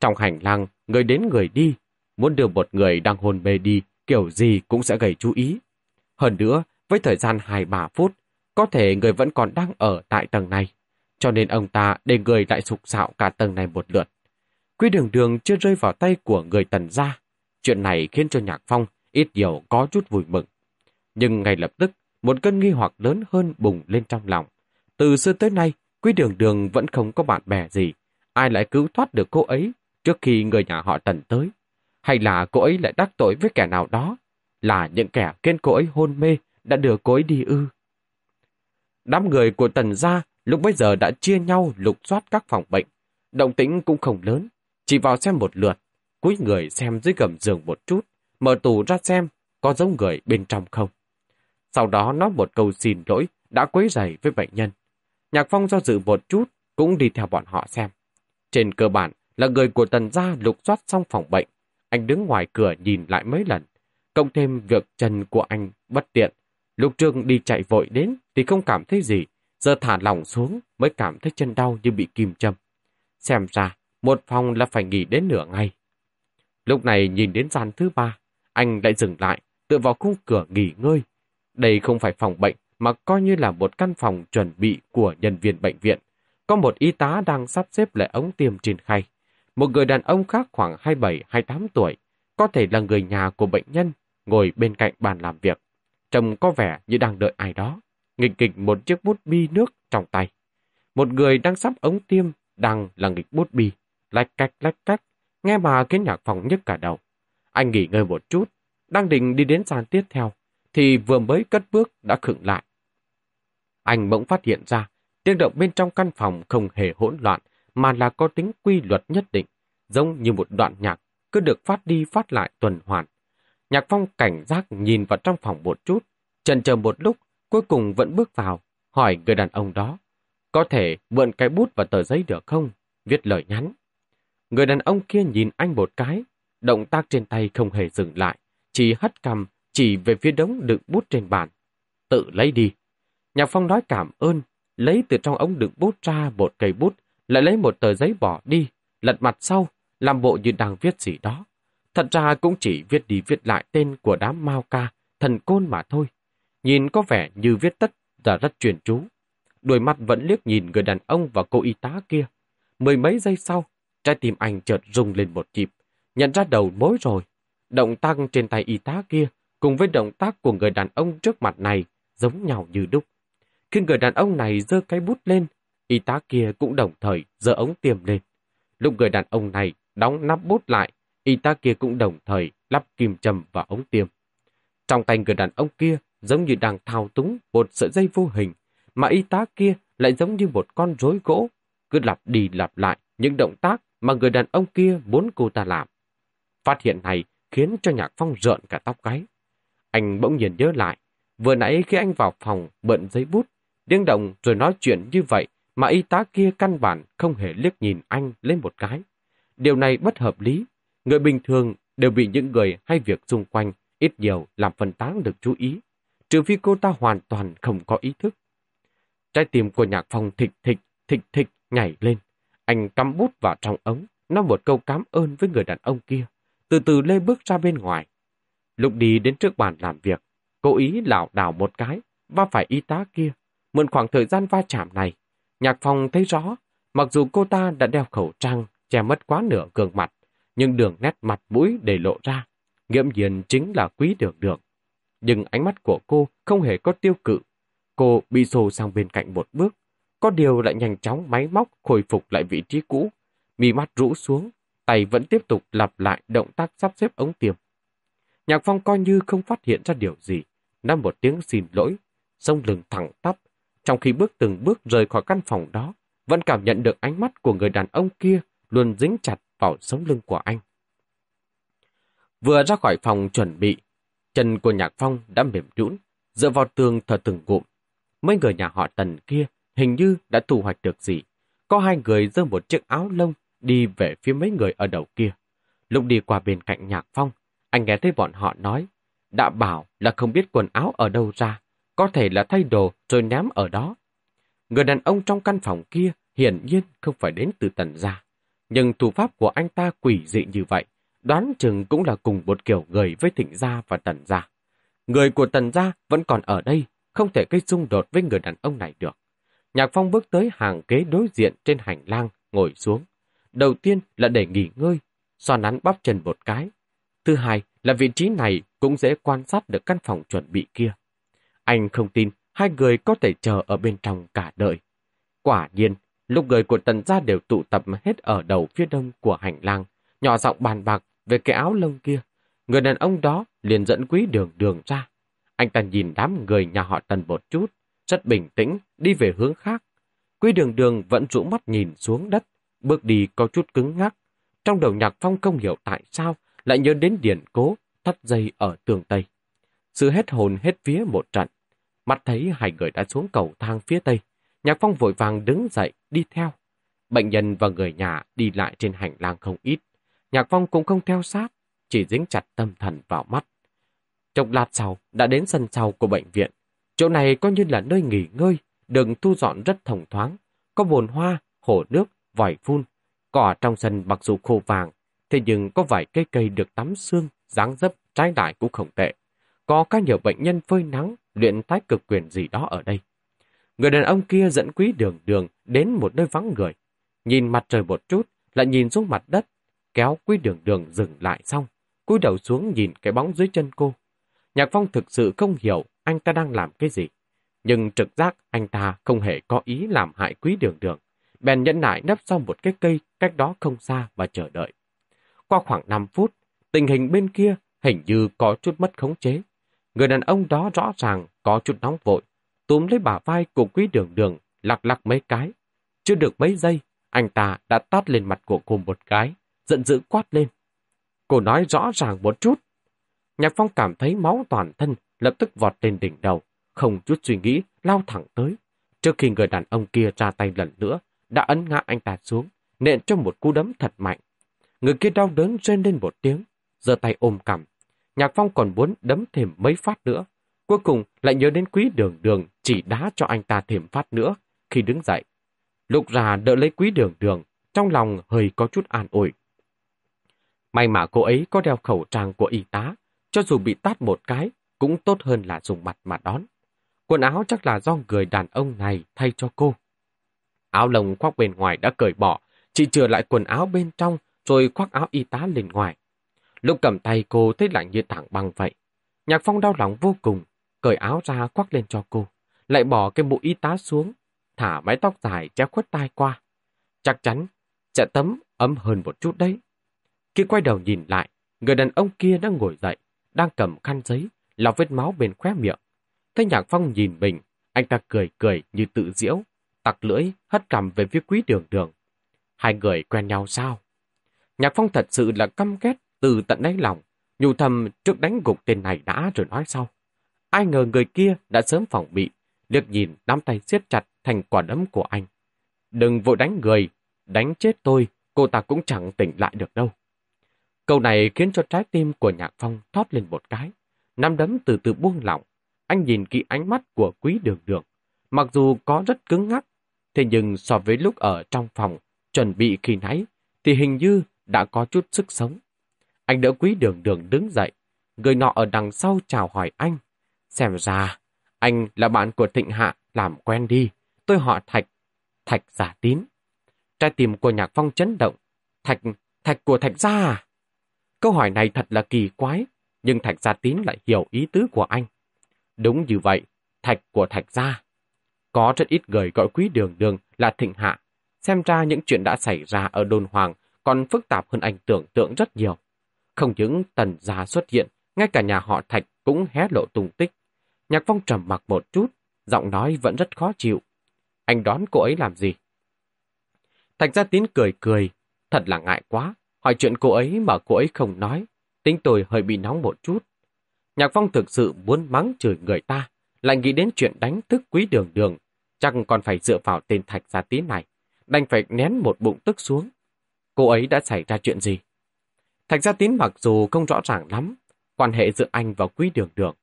Trong hành lang, người đến người đi. Muốn đưa một người đang hôn mê đi, kiểu gì cũng sẽ gây chú ý. Hơn nữa, với thời gian 2-3 phút, có thể người vẫn còn đang ở tại tầng này. Cho nên ông ta để người lại sục sạo cả tầng này một lượt. Quy đường đường chưa rơi vào tay của người tần gia. Chuyện này khiến cho Nhạc Phong ít nhiều có chút vui mừng. Nhưng ngay lập tức, một cơn nghi hoặc lớn hơn bùng lên trong lòng. Từ xưa tới nay, Quý đường đường vẫn không có bạn bè gì. Ai lại cứu thoát được cô ấy trước khi người nhà họ tần tới? Hay là cô ấy lại đắc tội với kẻ nào đó? Là những kẻ khiến cô ấy hôn mê đã đưa cô ấy đi ư? Đám người của tần gia lúc bây giờ đã chia nhau lục soát các phòng bệnh. Động tĩnh cũng không lớn, chỉ vào xem một lượt, cúi người xem dưới gầm giường một chút, mở tủ ra xem có giống người bên trong không. Sau đó nói một câu xin lỗi đã quấy rầy với bệnh nhân. Nhạc Phong do dự một chút, cũng đi theo bọn họ xem. Trên cơ bản là người của tần gia lục soát xong phòng bệnh. Anh đứng ngoài cửa nhìn lại mấy lần. Cộng thêm việc chân của anh bất tiện. Lục Trương đi chạy vội đến thì không cảm thấy gì. Giờ thả lỏng xuống mới cảm thấy chân đau như bị kim châm. Xem ra, một phòng là phải nghỉ đến nửa ngày. Lúc này nhìn đến gian thứ ba, anh lại dừng lại, tựa vào khung cửa nghỉ ngơi. Đây không phải phòng bệnh, mà coi như là một căn phòng chuẩn bị của nhân viên bệnh viện. Có một y tá đang sắp xếp lại ống tiêm trên khay. Một người đàn ông khác khoảng 27-28 tuổi, có thể là người nhà của bệnh nhân, ngồi bên cạnh bàn làm việc. Trông có vẻ như đang đợi ai đó, nghịch nghịch một chiếc bút bi nước trong tay. Một người đang sắp ống tiêm, đang là nghịch bút bi, lách cách lách cách, nghe mà khiến nhạc phòng nhức cả đầu. Anh nghỉ ngơi một chút, đang định đi đến sàn tiếp theo, thì vừa mới cất bước đã khựng lại. Anh bỗng phát hiện ra, tiếng động bên trong căn phòng không hề hỗn loạn, mà là có tính quy luật nhất định, giống như một đoạn nhạc, cứ được phát đi phát lại tuần hoàn. Nhạc phong cảnh giác nhìn vào trong phòng một chút, chần chờ một lúc, cuối cùng vẫn bước vào, hỏi người đàn ông đó, có thể mượn cái bút và tờ giấy được không? Viết lời nhắn. Người đàn ông kia nhìn anh một cái, động tác trên tay không hề dừng lại, chỉ hất cầm, chỉ về phía đống đựng bút trên bàn. Tự lấy đi. Nhạc Phong nói cảm ơn, lấy từ trong ống đựng bút ra một cây bút, lại lấy một tờ giấy bỏ đi, lật mặt sau, làm bộ như đang viết gì đó. Thật ra cũng chỉ viết đi viết lại tên của đám Mao Ca, thần côn mà thôi. Nhìn có vẻ như viết tất và rất truyền chú. Đôi mắt vẫn liếc nhìn người đàn ông và cô y tá kia. Mười mấy giây sau, trái tim anh chợt rung lên một nhịp, nhận ra đầu mối rồi. Động tác trên tay y tá kia cùng với động tác của người đàn ông trước mặt này giống nhau như đúc. Khi người đàn ông này giơ cái bút lên, y tá kia cũng đồng thời giơ ống tiêm lên. Lúc người đàn ông này đóng nắp bút lại, y tá kia cũng đồng thời lắp kim châm vào ống tiêm. Trong tay người đàn ông kia giống như đang thao túng một sợi dây vô hình, mà y tá kia lại giống như một con rối gỗ, cứ lặp đi lặp lại những động tác mà người đàn ông kia muốn cô ta làm. Phát hiện này khiến cho Nhạc Phong rợn cả tóc gáy. Anh bỗng nhiên nhớ lại, vừa nãy khi anh vào phòng bận giấy bút, điên động rồi nói chuyện như vậy mà y tá kia căn bản không hề liếc nhìn anh lên một cái. Điều này bất hợp lý. Người bình thường đều bị những người hay việc xung quanh ít nhiều làm phân tán được chú ý, trừ phi cô ta hoàn toàn không có ý thức. Trái tim của nhạc phong thịch thịch, thịch thịch nhảy lên. Anh cắm bút vào trong ống, nói một câu cảm ơn với người đàn ông kia, từ từ lê bước ra bên ngoài. Lúc đi đến trước bàn làm việc, cố ý lảo đảo một cái, va phải y tá kia. Mượn khoảng thời gian va chạm này, Nhạc Phong thấy rõ, mặc dù cô ta đã đeo khẩu trang, che mất quá nửa gương mặt, nhưng đường nét mặt mũi để lộ ra, nghiễm nhiên chính là quý đường đường. Nhưng ánh mắt của cô không hề có tiêu cự. Cô bị xô sang bên cạnh một bước, có điều lại nhanh chóng máy móc khôi phục lại vị trí cũ, Mì mắt rũ xuống, tay vẫn tiếp tục lặp lại động tác sắp xếp ống tiêm. Nhạc Phong coi như không phát hiện ra điều gì, năm một tiếng xin lỗi, sông lưng thẳng tắp, trong khi bước từng bước rời khỏi căn phòng đó, vẫn cảm nhận được ánh mắt của người đàn ông kia luôn dính chặt vào sống lưng của anh. Vừa ra khỏi phòng chuẩn bị, chân của Nhạc Phong đã mềm nhũn, dựa vào tường thở từng gụm. Mấy người nhà họ Tần kia hình như đã thu hoạch được gì. Có hai người giơ một chiếc áo lông đi về phía mấy người ở đầu kia. Lúc đi qua bên cạnh Nhạc Phong, anh nghe thấy bọn họ nói, đã bảo là không biết quần áo ở đâu ra, có thể là thay đồ rồi ném ở đó. Người đàn ông trong căn phòng kia hiển nhiên không phải đến từ tần gia. Nhưng thủ pháp của anh ta quỷ dị như vậy, đoán chừng cũng là cùng một kiểu người với thịnh gia và tần gia. Người của tần gia vẫn còn ở đây, không thể gây xung đột với người đàn ông này được. Nhạc Phong bước tới hàng ghế đối diện trên hành lang, ngồi xuống. Đầu tiên là để nghỉ ngơi, xoa nắn bắp chân một cái. Thứ hai là vị trí này cũng dễ quan sát được căn phòng chuẩn bị kia. Anh không tin hai người có thể chờ ở bên trong cả đời. Quả nhiên, lúc người của tần gia đều tụ tập hết ở đầu phía đông của hành lang, nhỏ giọng bàn bạc về cái áo lông kia. Người đàn ông đó liền dẫn quý đường đường ra. Anh ta nhìn đám người nhà họ tần một chút, rất bình tĩnh, đi về hướng khác. Quý đường đường vẫn rũ mắt nhìn xuống đất, bước đi có chút cứng ngắc. Trong đầu nhạc phong không hiểu tại sao lại nhớ đến điển cố, thắt dây ở tường Tây. Sự hết hồn hết vía một trận, Mắt thấy hai người đã xuống cầu thang phía tây. Nhạc Phong vội vàng đứng dậy, đi theo. Bệnh nhân và người nhà đi lại trên hành lang không ít. Nhạc Phong cũng không theo sát, chỉ dính chặt tâm thần vào mắt. Trong lát sau, đã đến sân sau của bệnh viện. Chỗ này coi như là nơi nghỉ ngơi, đường thu dọn rất thông thoáng. Có bồn hoa, hồ nước, vòi phun. Cỏ trong sân mặc dù khô vàng, thế nhưng có vài cây cây được tắm xương, dáng dấp trái lại cũng không tệ. Có các nhiều bệnh nhân phơi nắng, luyện thái cực quyền gì đó ở đây. Người đàn ông kia dẫn quý đường đường đến một nơi vắng người. Nhìn mặt trời một chút, lại nhìn xuống mặt đất, kéo quý đường đường dừng lại xong, cúi đầu xuống nhìn cái bóng dưới chân cô. Nhạc Phong thực sự không hiểu anh ta đang làm cái gì. Nhưng trực giác anh ta không hề có ý làm hại quý đường đường. Bèn nhẫn nại nấp sau một cái cây cách đó không xa và chờ đợi. Qua khoảng 5 phút, tình hình bên kia hình như có chút mất khống chế. Người đàn ông đó rõ ràng có chút nóng vội, túm lấy bả vai của quý đường đường, lặc lặc mấy cái. Chưa được mấy giây, anh ta đã tát lên mặt của cô một cái, giận dữ quát lên. Cô nói rõ ràng một chút. Nhạc Phong cảm thấy máu toàn thân, lập tức vọt lên đỉnh đầu, không chút suy nghĩ, lao thẳng tới. Trước khi người đàn ông kia ra tay lần nữa, đã ấn ngã anh ta xuống, nện cho một cú đấm thật mạnh. Người kia đau đớn rên lên một tiếng, giơ tay ôm cằm, Nhạc Phong còn muốn đấm thêm mấy phát nữa. Cuối cùng lại nhớ đến quý đường đường chỉ đá cho anh ta thêm phát nữa khi đứng dậy. Lục ra đỡ lấy quý đường đường, trong lòng hơi có chút an ủi. May mà cô ấy có đeo khẩu trang của y tá, cho dù bị tát một cái, cũng tốt hơn là dùng mặt mà đón. Quần áo chắc là do người đàn ông này thay cho cô. Áo lồng khoác bên ngoài đã cởi bỏ, chỉ chừa lại quần áo bên trong, rồi khoác áo y tá lên ngoài. Lúc cầm tay cô thấy lạnh như thẳng băng vậy. Nhạc Phong đau lòng vô cùng, cởi áo ra khoác lên cho cô, lại bỏ cái mũ y tá xuống, thả mái tóc dài che khuất tai qua. Chắc chắn sẽ tấm ấm hơn một chút đấy. Khi quay đầu nhìn lại, người đàn ông kia đang ngồi dậy, đang cầm khăn giấy, lau vết máu bên khóe miệng. Thấy Nhạc Phong nhìn mình, anh ta cười cười như tự diễu, tặc lưỡi, hất cằm về phía quý đường đường. Hai người quen nhau sao? Nhạc Phong thật sự là căm ghét từ tận đáy lòng, nhu thầm trước đánh gục tên này đã rồi nói sau. Ai ngờ người kia đã sớm phòng bị, liếc nhìn nắm tay siết chặt thành quả đấm của anh. Đừng vội đánh người, đánh chết tôi, cô ta cũng chẳng tỉnh lại được đâu. Câu này khiến cho trái tim của Nhạc Phong thoát lên một cái. Nắm đấm từ từ buông lỏng. Anh nhìn kỹ ánh mắt của quý đường đường. Mặc dù có rất cứng ngắc, thế nhưng so với lúc ở trong phòng, chuẩn bị khi nãy, thì hình như đã có chút sức sống. Anh đỡ quý đường đường đứng dậy. Người nọ ở đằng sau chào hỏi anh. Xem ra, anh là bạn của Thịnh Hạ, làm quen đi. Tôi họ Thạch, Thạch giả tín. Trái tim của Nhạc Phong chấn động. Thạch, Thạch của Thạch gia à? Câu hỏi này thật là kỳ quái, nhưng Thạch Gia Tín lại hiểu ý tứ của anh. Đúng như vậy, Thạch của Thạch Gia. Có rất ít người gọi quý đường đường là thịnh hạ. Xem ra những chuyện đã xảy ra ở đồn hoàng còn phức tạp hơn anh tưởng tượng rất nhiều. Không những tần gia xuất hiện, ngay cả nhà họ Thạch cũng hé lộ tung tích. Nhạc phong trầm mặc một chút, giọng nói vẫn rất khó chịu. Anh đón cô ấy làm gì? Thạch Gia Tín cười cười, thật là ngại quá, hỏi chuyện cô ấy mà cô ấy không nói, tính tôi hơi bị nóng một chút. Nhạc Phong thực sự muốn mắng chửi người ta, lại nghĩ đến chuyện đánh thức quý đường đường, chắc còn phải dựa vào tên Thạch Gia Tín này, đành phải nén một bụng tức xuống. Cô ấy đã xảy ra chuyện gì? Thạch Gia Tín mặc dù không rõ ràng lắm, quan hệ giữa anh và quý đường đường,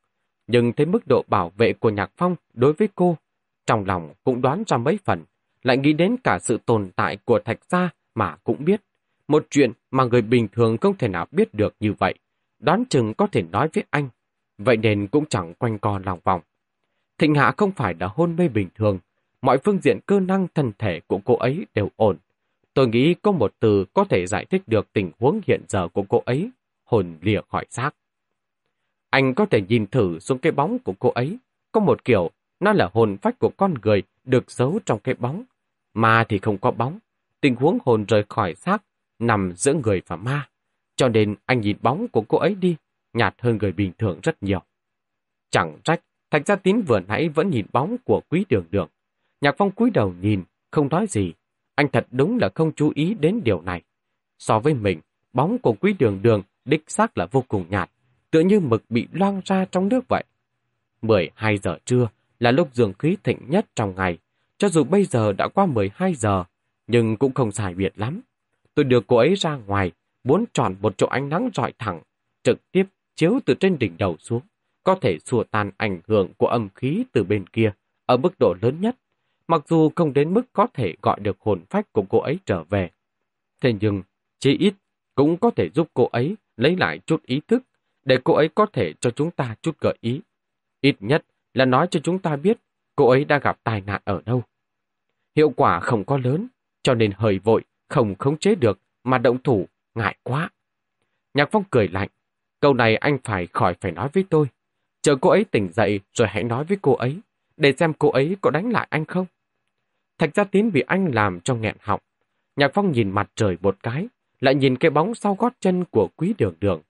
nhưng thấy mức độ bảo vệ của Nhạc Phong đối với cô, trong lòng cũng đoán ra mấy phần, lại nghĩ đến cả sự tồn tại của Thạch Gia mà cũng biết. Một chuyện mà người bình thường không thể nào biết được như vậy, đoán chừng có thể nói với anh, vậy nên cũng chẳng quanh co lòng vòng. Thịnh Hạ không phải là hôn mê bình thường, mọi phương diện cơ năng thân thể của cô ấy đều ổn. Tôi nghĩ có một từ có thể giải thích được tình huống hiện giờ của cô ấy, hồn lìa khỏi xác. Anh có thể nhìn thử xuống cái bóng của cô ấy, có một kiểu, nó là hồn phách của con người được giấu trong cái bóng. Mà thì không có bóng, tình huống hồn rời khỏi xác nằm giữa người và ma. Cho nên anh nhìn bóng của cô ấy đi, nhạt hơn người bình thường rất nhiều. Chẳng trách, Thạch Gia Tín vừa nãy vẫn nhìn bóng của quý đường đường. Nhạc Phong cúi đầu nhìn, không nói gì. Anh thật đúng là không chú ý đến điều này. So với mình, bóng của quý đường đường đích xác là vô cùng nhạt, tựa như mực bị loang ra trong nước vậy. 12 giờ trưa là lúc dương khí thịnh nhất trong ngày. Cho dù bây giờ đã qua 12 giờ, nhưng cũng không xài biệt lắm. Tôi đưa cô ấy ra ngoài, muốn chọn một chỗ ánh nắng rọi thẳng, trực tiếp chiếu từ trên đỉnh đầu xuống, có thể xua tan ảnh hưởng của âm khí từ bên kia ở mức độ lớn nhất, mặc dù không đến mức có thể gọi được hồn phách của cô ấy trở về. Thế nhưng, chỉ ít cũng có thể giúp cô ấy lấy lại chút ý thức để cô ấy có thể cho chúng ta chút gợi ý. Ít nhất là nói cho chúng ta biết cô ấy đã gặp tai nạn ở đâu. Hiệu quả không có lớn, cho nên hơi vội không khống chế được mà động thủ, ngại quá. Nhạc Phong cười lạnh, câu này anh phải khỏi phải nói với tôi. Chờ cô ấy tỉnh dậy rồi hãy nói với cô ấy, để xem cô ấy có đánh lại anh không. Thạch Gia Tín vì anh làm cho nghẹn họng. Nhạc Phong nhìn mặt trời một cái, lại nhìn cái bóng sau gót chân của quý đường đường.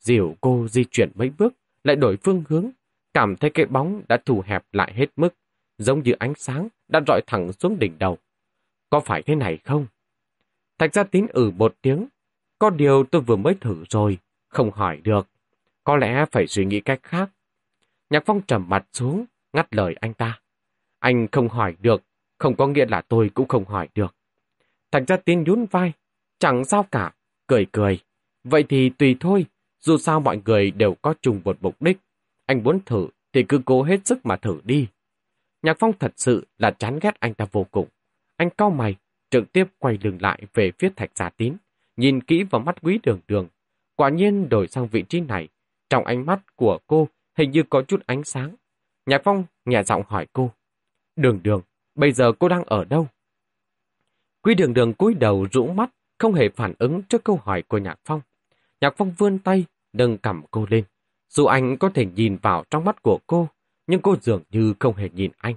Dìu cô di chuyển mấy bước, lại đổi phương hướng, cảm thấy cái bóng đã thù hẹp lại hết mức, giống như ánh sáng đã rọi thẳng xuống đỉnh đầu. Có phải thế này không? Thạch gia tín ử ừ một tiếng. Có điều tôi vừa mới thử rồi, không hỏi được. Có lẽ phải suy nghĩ cách khác. Nhạc Phong trầm mặt xuống, ngắt lời anh ta. Anh không hỏi được, không có nghĩa là tôi cũng không hỏi được. Thạch gia tín nhún vai, chẳng sao cả, cười cười. Vậy thì tùy thôi, dù sao mọi người đều có chung một mục đích. Anh muốn thử thì cứ cố hết sức mà thử đi. Nhạc Phong thật sự là chán ghét anh ta vô cùng. Anh cau mày, trực tiếp quay lưng lại về phía thạch giả tín, nhìn kỹ vào mắt quý đường đường. Quả nhiên đổi sang vị trí này, trong ánh mắt của cô hình như có chút ánh sáng. Nhạc Phong nhẹ giọng hỏi cô, Đường đường, bây giờ cô đang ở đâu? Quý đường đường cúi đầu rũ mắt, không hề phản ứng trước câu hỏi của Nhạc Phong. Nhạc Phong vươn tay, nâng cầm cô lên. Dù anh có thể nhìn vào trong mắt của cô, nhưng cô dường như không hề nhìn anh.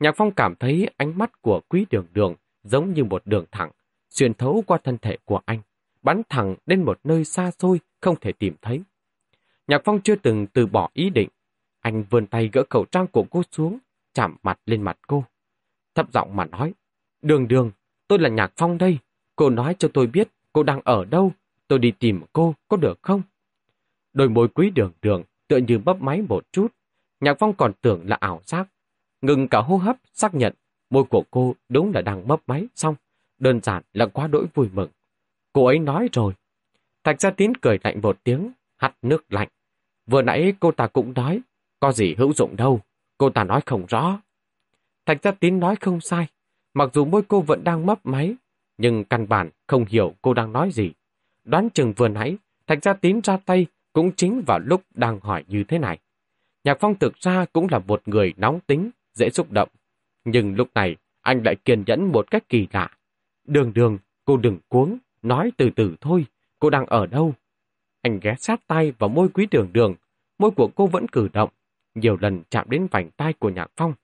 Nhạc Phong cảm thấy ánh mắt của quý đường đường giống như một đường thẳng, xuyên thấu qua thân thể của anh, bắn thẳng đến một nơi xa xôi không thể tìm thấy. Nhạc Phong chưa từng từ bỏ ý định. Anh vươn tay gỡ khẩu trang của cô xuống, chạm mặt lên mặt cô. Thấp giọng mà nói, đường đường, tôi là Nhạc Phong đây. Cô nói cho tôi biết cô đang ở đâu, tôi đi tìm cô, có được không? Đôi môi quý đường đường tựa như bấp máy một chút. Nhạc Phong còn tưởng là ảo giác. Ngừng cả hô hấp, xác nhận môi của cô đúng là đang bấp máy xong. Đơn giản là quá đỗi vui mừng. Cô ấy nói rồi. Thạch Gia Tín cười lạnh một tiếng, hắt nước lạnh. Vừa nãy cô ta cũng nói, có gì hữu dụng đâu, cô ta nói không rõ. Thạch Gia Tín nói không sai, mặc dù môi cô vẫn đang mấp máy, nhưng căn bản không hiểu cô đang nói gì. Đoán chừng vừa nãy, Thạch Gia Tín ra tay cũng chính vào lúc đang hỏi như thế này. Nhạc Phong thực ra cũng là một người nóng tính, dễ xúc động. Nhưng lúc này, anh lại kiên nhẫn một cách kỳ lạ. Đường đường, cô đừng cuống, nói từ từ thôi, cô đang ở đâu? Anh ghé sát tay vào môi quý đường đường, môi của cô vẫn cử động, nhiều lần chạm đến vành tay của Nhạc Phong.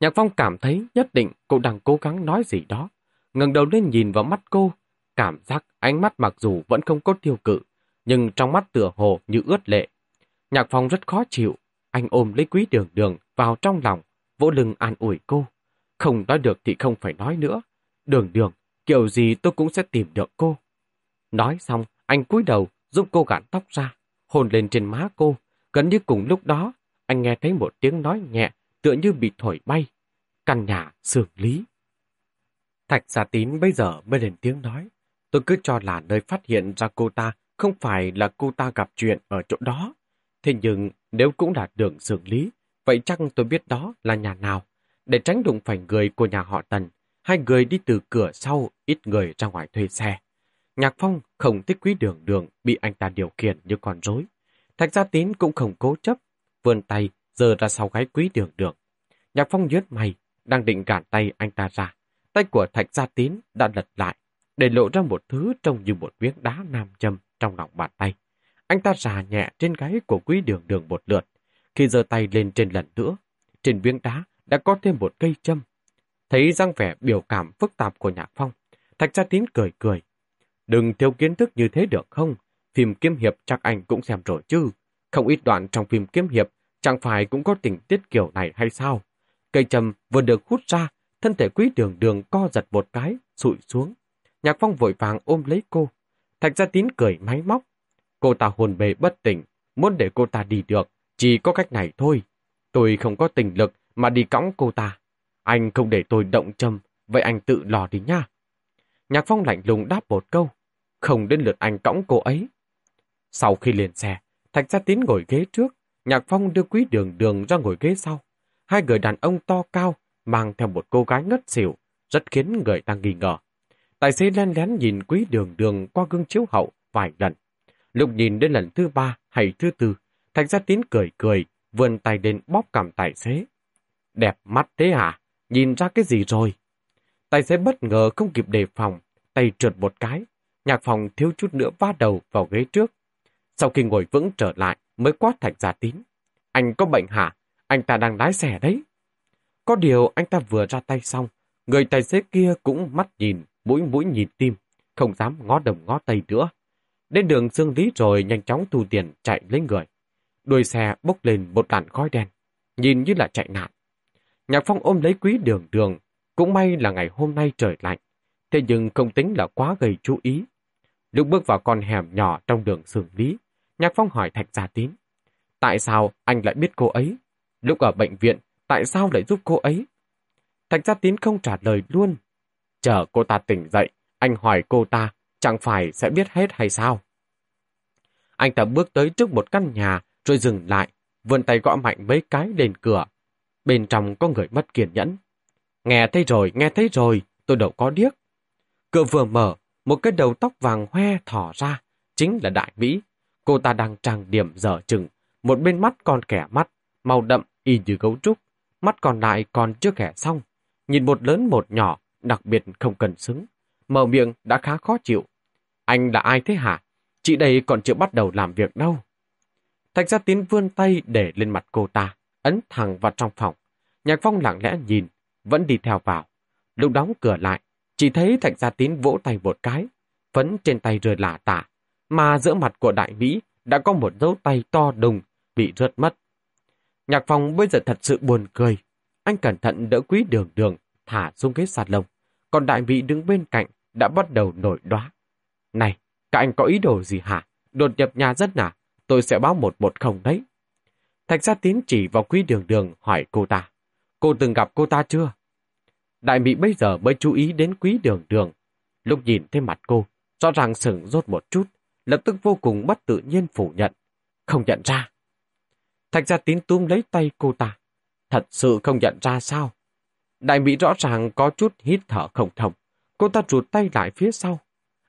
Nhạc Phong cảm thấy nhất định cô đang cố gắng nói gì đó, ngẩng đầu lên nhìn vào mắt cô, cảm giác ánh mắt mặc dù vẫn không có tiêu cự, nhưng trong mắt tựa hồ như ướt lệ. Nhạc Phong rất khó chịu, anh ôm lấy quý đường đường vào trong lòng, vỗ lưng an ủi cô. Không nói được thì không phải nói nữa. Đường đường, kiểu gì tôi cũng sẽ tìm được cô. Nói xong, anh cúi đầu giúp cô gạn tóc ra, hôn lên trên má cô. Gần như cùng lúc đó, anh nghe thấy một tiếng nói nhẹ, tựa như bị thổi bay. Căn nhà xử lý. Thạch Gia Tín bây giờ mới lên tiếng nói. Tôi cứ cho là nơi phát hiện ra cô ta không phải là cô ta gặp chuyện ở chỗ đó. Thế nhưng nếu cũng là đường xử lý, vậy chắc tôi biết đó là nhà nào. Để tránh đụng phải người của nhà họ Tần, hai người đi từ cửa sau, ít người ra ngoài thuê xe. Nhạc Phong không thích quý đường đường bị anh ta điều khiển như con rối. Thạch Gia Tín cũng không cố chấp, vươn tay dơ ra sau gái quý đường đường. Nhạc Phong nhớt mày, đang định gạt tay anh ta ra. Tay của Thạch Gia Tín đã lật lại, để lộ ra một thứ trông như một miếng đá nam châm trong lòng bàn tay. Anh ta rà nhẹ trên gáy của quý đường đường một lượt. Khi giơ tay lên trên lần nữa, trên miếng đá đã có thêm một cây châm. Thấy răng vẻ biểu cảm phức tạp của Nhạc Phong, Thạch Gia Tín cười cười. Đừng thiếu kiến thức như thế được không? Phim kiếm hiệp chắc anh cũng xem rồi chứ. Không ít đoạn trong phim kiếm hiệp chẳng phải cũng có tình tiết kiểu này hay sao? Cây trầm vừa được hút ra, thân thể quý đường đường co giật một cái, sụi xuống. Nhạc Phong vội vàng ôm lấy cô. Thạch Gia Tín cười máy móc. Cô ta hồn bề bất tỉnh, muốn để cô ta đi được, chỉ có cách này thôi. Tôi không có tình lực mà đi cõng cô ta. Anh không để tôi động châm, vậy anh tự lò đi nha. Nhạc Phong lạnh lùng đáp một câu, không đến lượt anh cõng cô ấy. Sau khi liền xe, Thạch Gia Tín ngồi ghế trước, Nhạc Phong đưa quý đường đường ra ngồi ghế sau. Hai người đàn ông to cao, mang theo một cô gái ngất xỉu, rất khiến người ta nghi ngờ. Tài xế len lén nhìn quý đường đường qua gương chiếu hậu vài lần. Lúc nhìn đến lần thứ ba hay thứ tư, Thạch Gia Tín cười cười, vươn tay đến bóp cằm tài xế. Đẹp mắt thế hả? Nhìn ra cái gì rồi? Tài xế bất ngờ không kịp đề phòng, tay trượt một cái. Nhạc phòng thiếu chút nữa va đầu vào ghế trước. Sau khi ngồi vững trở lại, mới quát Thạch giả Tín. Anh có bệnh hả? Anh ta đang lái xe đấy. Có điều anh ta vừa ra tay xong, người tài xế kia cũng mắt nhìn, mũi mũi nhìn tim, không dám ngó đồng ngó tây nữa. Đến đường xương lý rồi nhanh chóng thu tiền chạy lấy người. Đuôi xe bốc lên một đạn khói đen, nhìn như là chạy nạn. Nhạc Phong ôm lấy quý đường đường, cũng may là ngày hôm nay trời lạnh, thế nhưng không tính là quá gây chú ý. Lúc bước vào con hẻm nhỏ trong đường xương lý, Nhạc Phong hỏi Thạch Gia Tín, tại sao anh lại biết cô ấy? Lúc ở bệnh viện, tại sao lại giúp cô ấy? Thạch Gia Tín không trả lời luôn. Chờ cô ta tỉnh dậy, anh hỏi cô ta, chẳng phải sẽ biết hết hay sao? Anh ta bước tới trước một căn nhà, rồi dừng lại, vươn tay gõ mạnh mấy cái lên cửa. Bên trong có người mất kiên nhẫn. Nghe thấy rồi, nghe thấy rồi, tôi đâu có điếc. Cửa vừa mở, một cái đầu tóc vàng hoe thỏ ra, chính là Đại Mỹ. Cô ta đang trang điểm dở chừng, một bên mắt còn kẻ mắt, màu đậm y như gấu trúc, mắt còn lại còn chưa kẻ xong. Nhìn một lớn một nhỏ, đặc biệt không cần xứng. Mở miệng đã khá khó chịu. Anh là ai thế hả? Chị đây còn chưa bắt đầu làm việc đâu. Thạch gia tín vươn tay để lên mặt cô ta, ấn thẳng vào trong phòng. Nhạc phong lặng lẽ nhìn, vẫn đi theo vào. Lúc đóng cửa lại, chỉ thấy thạch gia tín vỗ tay một cái. phấn trên tay rơi lả tả, mà giữa mặt của đại Mỹ đã có một dấu tay to đùng bị rớt mất. Nhạc phòng bây giờ thật sự buồn cười. Anh cẩn thận đỡ quý đường đường, thả xuống ghế sạt lông. Còn đại Mỹ đứng bên cạnh đã bắt đầu nổi đoá. Này, các anh có ý đồ gì hả? Đột nhập nhà rất à? Tôi sẽ báo một một không đấy. Thạch gia tín chỉ vào quý đường đường hỏi cô ta. Cô từng gặp cô ta chưa? Đại Mỹ bây giờ mới chú ý đến quý đường đường. Lúc nhìn thấy mặt cô, rõ ràng sừng rốt một chút, lập tức vô cùng bất tự nhiên phủ nhận. Không nhận ra. Thạch gia tín túm lấy tay cô ta. Thật sự không nhận ra sao? Đại Mỹ rõ ràng có chút hít thở không thông. Cô ta rụt tay lại phía sau.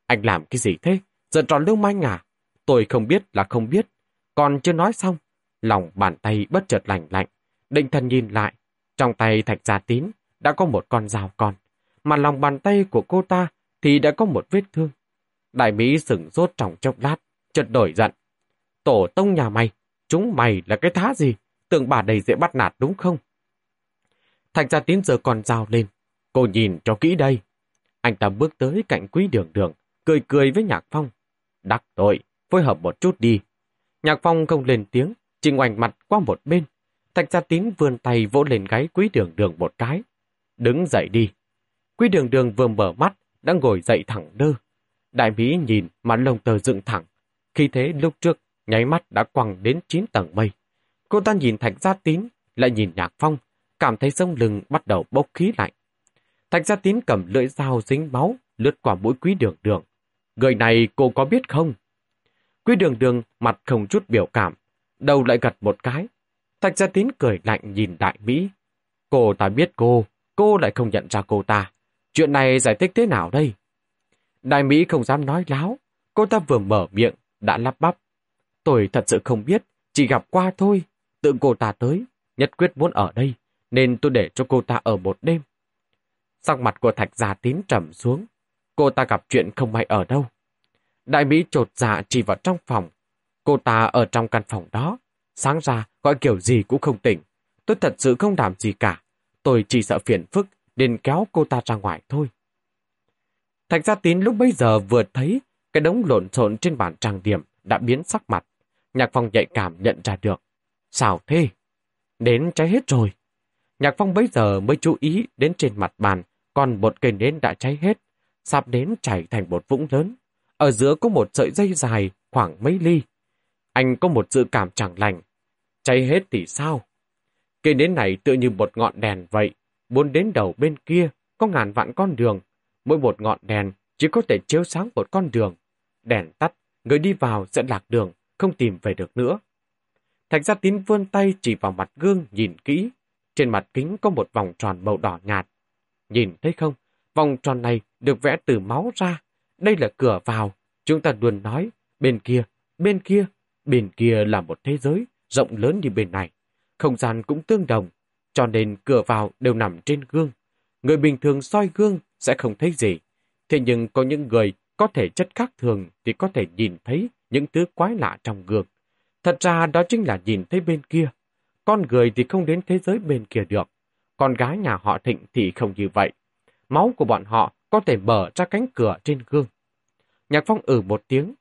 Anh làm cái gì thế? Giận tròn lưu manh à? Tôi không biết là không biết. Còn chưa nói xong, lòng bàn tay bất chợt lạnh lạnh. Định thần nhìn lại, trong tay thạch gia tín đã có một con dao con, mà lòng bàn tay của cô ta thì đã có một vết thương. Đại Mỹ sửng rốt trong chốc lát, chợt đổi giận. Tổ tông nhà mày, chúng mày là cái thá gì? Tưởng bà đầy dễ bắt nạt đúng không? Thạch gia tín giờ còn rào lên. Cô nhìn cho kỹ đây. Anh ta bước tới cạnh quý đường đường, cười cười với Nhạc Phong. Đắc tội, phối hợp một chút đi. Nhạc Phong không lên tiếng, chỉ ngoảnh mặt qua một bên. Thạch gia tín vươn tay vỗ lên gáy quý đường đường một cái. Đứng dậy đi. Quý đường đường vừa mở mắt, đang ngồi dậy thẳng đơ. Đại Mỹ nhìn mà lông tờ dựng thẳng. Khi thế lúc trước, nháy mắt đã quăng đến 9 tầng mây. Cô ta nhìn Thạch Gia Tín, lại nhìn Nhạc Phong, cảm thấy sông lưng bắt đầu bốc khí lạnh. Thạch Gia Tín cầm lưỡi dao dính máu, lướt qua mũi quý đường đường. Người này cô có biết không? Quý đường đường mặt không chút biểu cảm, đầu lại gật một cái. Thạch Gia Tín cười lạnh nhìn Đại Mỹ. Cô ta biết cô, cô lại không nhận ra cô ta. Chuyện này giải thích thế nào đây? Đại Mỹ không dám nói láo. Cô ta vừa mở miệng, đã lắp bắp. Tôi thật sự không biết, chỉ gặp qua thôi. Tự cô ta tới, nhất quyết muốn ở đây, nên tôi để cho cô ta ở một đêm. Sắc mặt của Thạch Gia tím trầm xuống. Cô ta gặp chuyện không may ở đâu. Đại Mỹ trột dạ chỉ vào trong phòng. Cô ta ở trong căn phòng đó. Sáng ra gọi kiểu gì cũng không tỉnh. Tôi thật sự không làm gì cả. Tôi chỉ sợ phiền phức nên kéo cô ta ra ngoài thôi. Thạch Gia Tín lúc bấy giờ vừa thấy cái đống lộn xộn trên bàn trang điểm đã biến sắc mặt. Nhạc Phong nhạy cảm nhận ra được. Sao thế? Đến cháy hết rồi. Nhạc Phong bấy giờ mới chú ý đến trên mặt bàn, còn một cây nến đã cháy hết. Sạp nến chảy thành một vũng lớn. Ở giữa có một sợi dây dài khoảng mấy ly. Anh có một dự cảm chẳng lành. Cháy hết thì sao? Cây nến này tựa như một ngọn đèn vậy. Bốn đến đầu bên kia có ngàn vạn con đường. Mỗi một ngọn đèn chỉ có thể chiếu sáng một con đường. Đèn tắt, người đi vào sẽ lạc đường, không tìm về được nữa. Thạch gia tín vươn tay chỉ vào mặt gương nhìn kỹ. Trên mặt kính có một vòng tròn màu đỏ nhạt. Nhìn thấy không? Vòng tròn này được vẽ từ máu ra. Đây là cửa vào. Chúng ta luôn nói, bên kia, bên kia, bên kia là một thế giới rộng lớn như bên này. Không gian cũng tương đồng, cho nên cửa vào đều nằm trên gương. Người bình thường soi gương sẽ không thấy gì. Thế nhưng có những người có thể chất khác thường thì có thể nhìn thấy những thứ quái lạ trong gương. Thật ra đó chính là nhìn thấy bên kia. Con người thì không đến thế giới bên kia được. Con gái nhà họ Thịnh thì không như vậy. Máu của bọn họ có thể mở ra cánh cửa trên gương. Nhạc Phong ử một tiếng.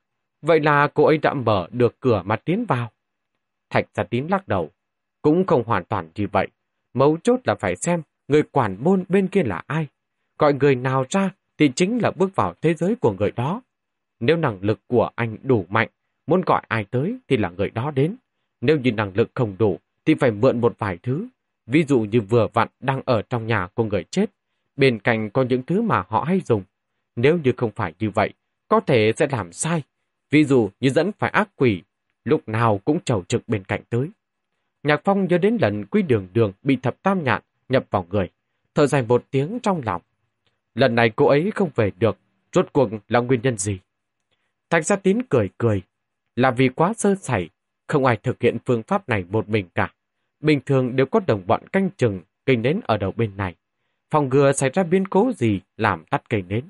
Vậy là cô ấy đã mở được cửa mà tiến vào. Thạch Gia Tín lắc đầu. Cũng không hoàn toàn như vậy. Mấu chốt là phải xem người quản môn bên kia là ai. Gọi người nào ra thì chính là bước vào thế giới của người đó. Nếu năng lực của anh đủ mạnh, muốn gọi ai tới thì là người đó đến. Nếu như năng lực không đủ thì phải mượn một vài thứ. Ví dụ như vừa vặn đang ở trong nhà của người chết, bên cạnh có những thứ mà họ hay dùng. Nếu như không phải như vậy, có thể sẽ làm sai. Ví dụ như dẫn phải ác quỷ, lúc nào cũng trầu trực bên cạnh tới. Nhạc Phong nhớ đến lần quý đường đường bị thập tam nhạn nhập vào người, thở dài một tiếng trong lòng. Lần này cô ấy không về được, rốt cuộc là nguyên nhân gì? Thạch gia tín cười cười, là vì quá sơ sẩy, không ai thực hiện phương pháp này một mình cả. Bình thường đều có đồng bọn canh chừng cây nến ở đầu bên này. Phòng ngừa xảy ra biến cố gì làm tắt cây nến.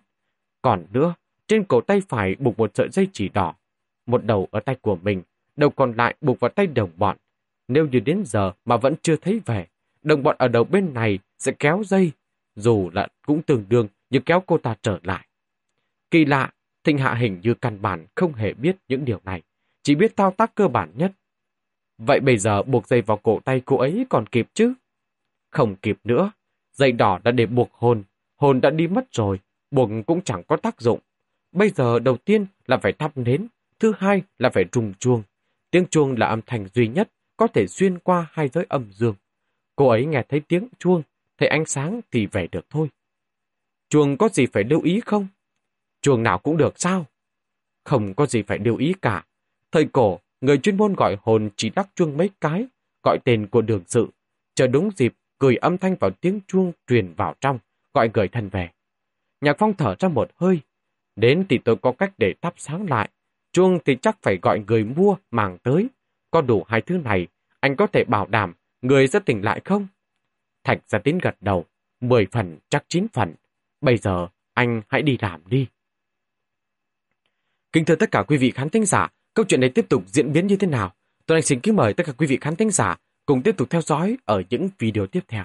Còn nữa, trên cổ tay phải buộc một sợi dây chỉ đỏ. Một đầu ở tay của mình, đầu còn lại buộc vào tay đồng bọn. Nếu như đến giờ mà vẫn chưa thấy về, đồng bọn ở đầu bên này sẽ kéo dây, dù là cũng tương đương như kéo cô ta trở lại. Kỳ lạ, Thịnh Hạ hình như căn bản không hề biết những điều này, chỉ biết thao tác cơ bản nhất. Vậy bây giờ buộc dây vào cổ tay cô ấy còn kịp chứ? Không kịp nữa, dây đỏ đã để buộc hồn, hồn đã đi mất rồi, buộc cũng chẳng có tác dụng. Bây giờ đầu tiên là phải thắp nến, thứ hai là phải trùng chuông. Tiếng chuông là âm thanh duy nhất có thể xuyên qua hai giới âm dương. Cô ấy nghe thấy tiếng chuông, thấy ánh sáng thì về được thôi. Chuông có gì phải lưu ý không? Chuông nào cũng được sao? Không có gì phải lưu ý cả. Thời cổ, người chuyên môn gọi hồn chỉ đắc chuông mấy cái, gọi tên của đường sự. Chờ đúng dịp, gửi âm thanh vào tiếng chuông truyền vào trong, gọi người thân về. Nhạc Phong thở ra một hơi. Đến thì tôi có cách để thắp sáng lại. Chuông thì chắc phải gọi người mua, màng tới. Có đủ hai thứ này, anh có thể bảo đảm người sẽ tỉnh lại không? Thạch ra tín gật đầu. Mười phần chắc chín phần. Bây giờ anh hãy đi làm đi. Kính thưa tất cả quý vị khán thính giả, câu chuyện này tiếp tục diễn biến như thế nào? Tôi anh xin kính mời tất cả quý vị khán thính giả cùng tiếp tục theo dõi ở những video tiếp theo.